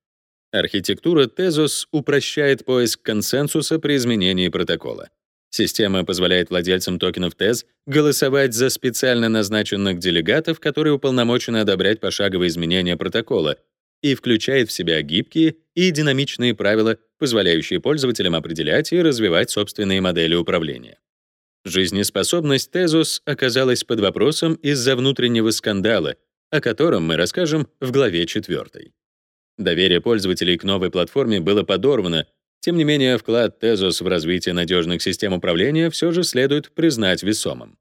Архитектура Tezos упрощает поиск консенсуса при изменении протокола. Система позволяет владельцам токенов TEZ голосовать за специально назначенных делегатов, которые уполномочены одобрять пошаговые изменения протокола, и включает в себя гибкие и динамичные правила, позволяющие пользователям определять и развивать собственные модели управления. Жизнеспособность Tezos оказалась под вопросом из-за внутреннего скандала, о котором мы расскажем в главе 4. Доверие пользователей к новой платформе было подорвано, тем не менее вклад Tezos в развитие надежных систем управления все же следует признать весомым.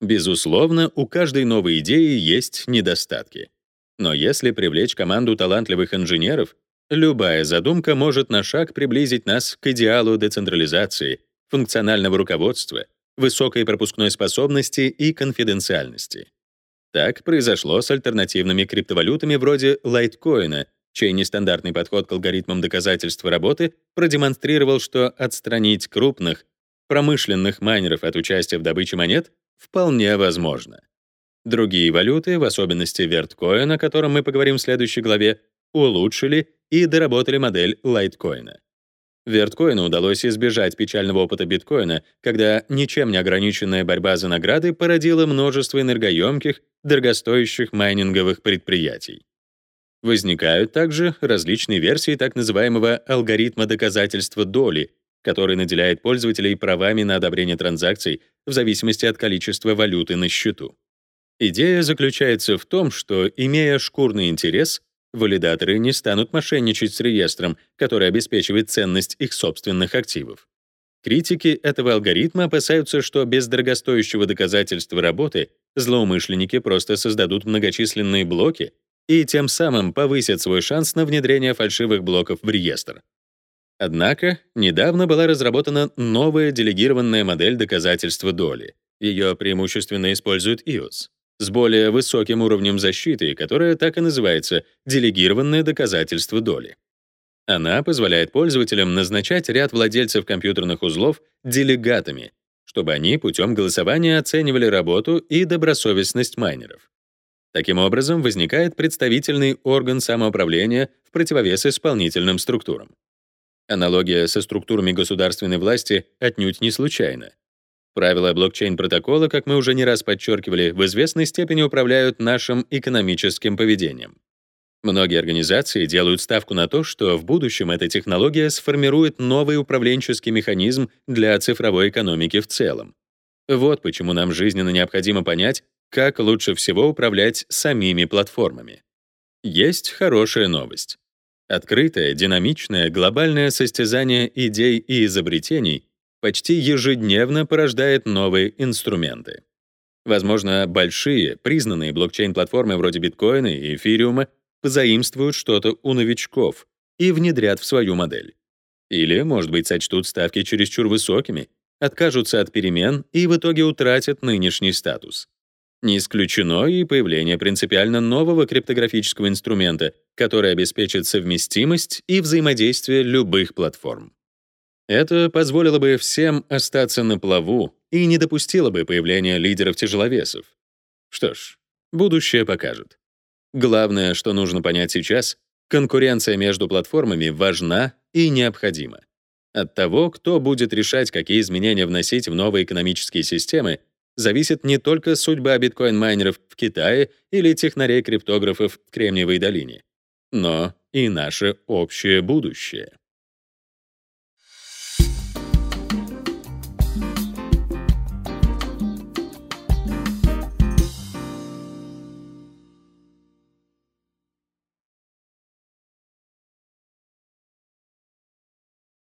Безусловно, у каждой новой идеи есть недостатки. Но если привлечь команду талантливых инженеров, любая задумка может на шаг приблизить нас к идеалу децентрализации, функционального руководства, высокой пропускной способности и конфиденциальности. Так произошло с альтернативными криптовалютами вроде лайткоина, чей нестандартный подход к алгоритмам доказательства работы продемонстрировал, что отстранить крупных, промышленных майнеров от участия в добыче монет вполне возможно. Другие валюты, в особенности верткоин, о котором мы поговорим в следующей главе, улучшили и доработали модель лайткоина. Верткоину удалось избежать печального опыта биткоина, когда ничем не ограниченная борьба за награды породила множество энергоемких, дорогостоящих майнинговых предприятий. Возникают также различные версии так называемого алгоритма доказательства доли, который наделяет пользователей правами на одобрение транзакций в зависимости от количества валюты на счету. Идея заключается в том, что, имея шкурный интерес, валидаторы не станут мошенничать с реестром, который обеспечивает ценность их собственных активов. Критики этого алгоритма опасаются, что без дорогостоящего доказательства работы злоумышленники просто создадут многочисленные блоки и тем самым повысят свой шанс на внедрение фальшивых блоков в реестр. Однако недавно была разработана новая делегированная модель доказательства доли. Ее преимущественно использует iOS с более высоким уровнем защиты, которая так и называется «делегированное доказательство доли». Она позволяет пользователям назначать ряд владельцев компьютерных узлов делегатами, чтобы они путем голосования оценивали работу и добросовестность майнеров. Таким образом, возникает представительный орган самоуправления в противовес исполнительным структурам. Аналогия со структурами государственной власти отнюдь не случайна. Правила блокчейн-протокола, как мы уже не раз подчеркивали, в известной степени управляют нашим экономическим поведением. Многие организации делают ставку на то, что в будущем эта технология сформирует новый управленческий механизм для цифровой экономики в целом. Вот почему нам жизненно необходимо понять, как лучше всего управлять самими платформами. Есть хорошая новость. Открытое, динамичное, глобальное состязание идей и изобретений почти ежедневно порождает новые инструменты. Возможно, большие, признанные блокчейн-платформы вроде биткоина и эфириума позаимствуют что-то у новичков и внедрят в свою модель. Или, может быть, сочтут ставки чересчур высокими, откажутся от перемен и в итоге утратят нынешний статус. Не исключено и появление принципиально нового криптографического инструмента, который обеспечит совместимость и взаимодействие любых платформ. Это позволило бы всем остаться на плаву и не допустило бы появления лидеров-тяжеловесов. Что ж, будущее покажет. Главное, что нужно понять сейчас, конкуренция между платформами важна и необходима. От того, кто будет решать, какие изменения вносить в новые экономические системы, зависит не только судьба биткоин-майнеров в Китае или технарей-криптографов в Кремниевой долине, но и наше общее будущее.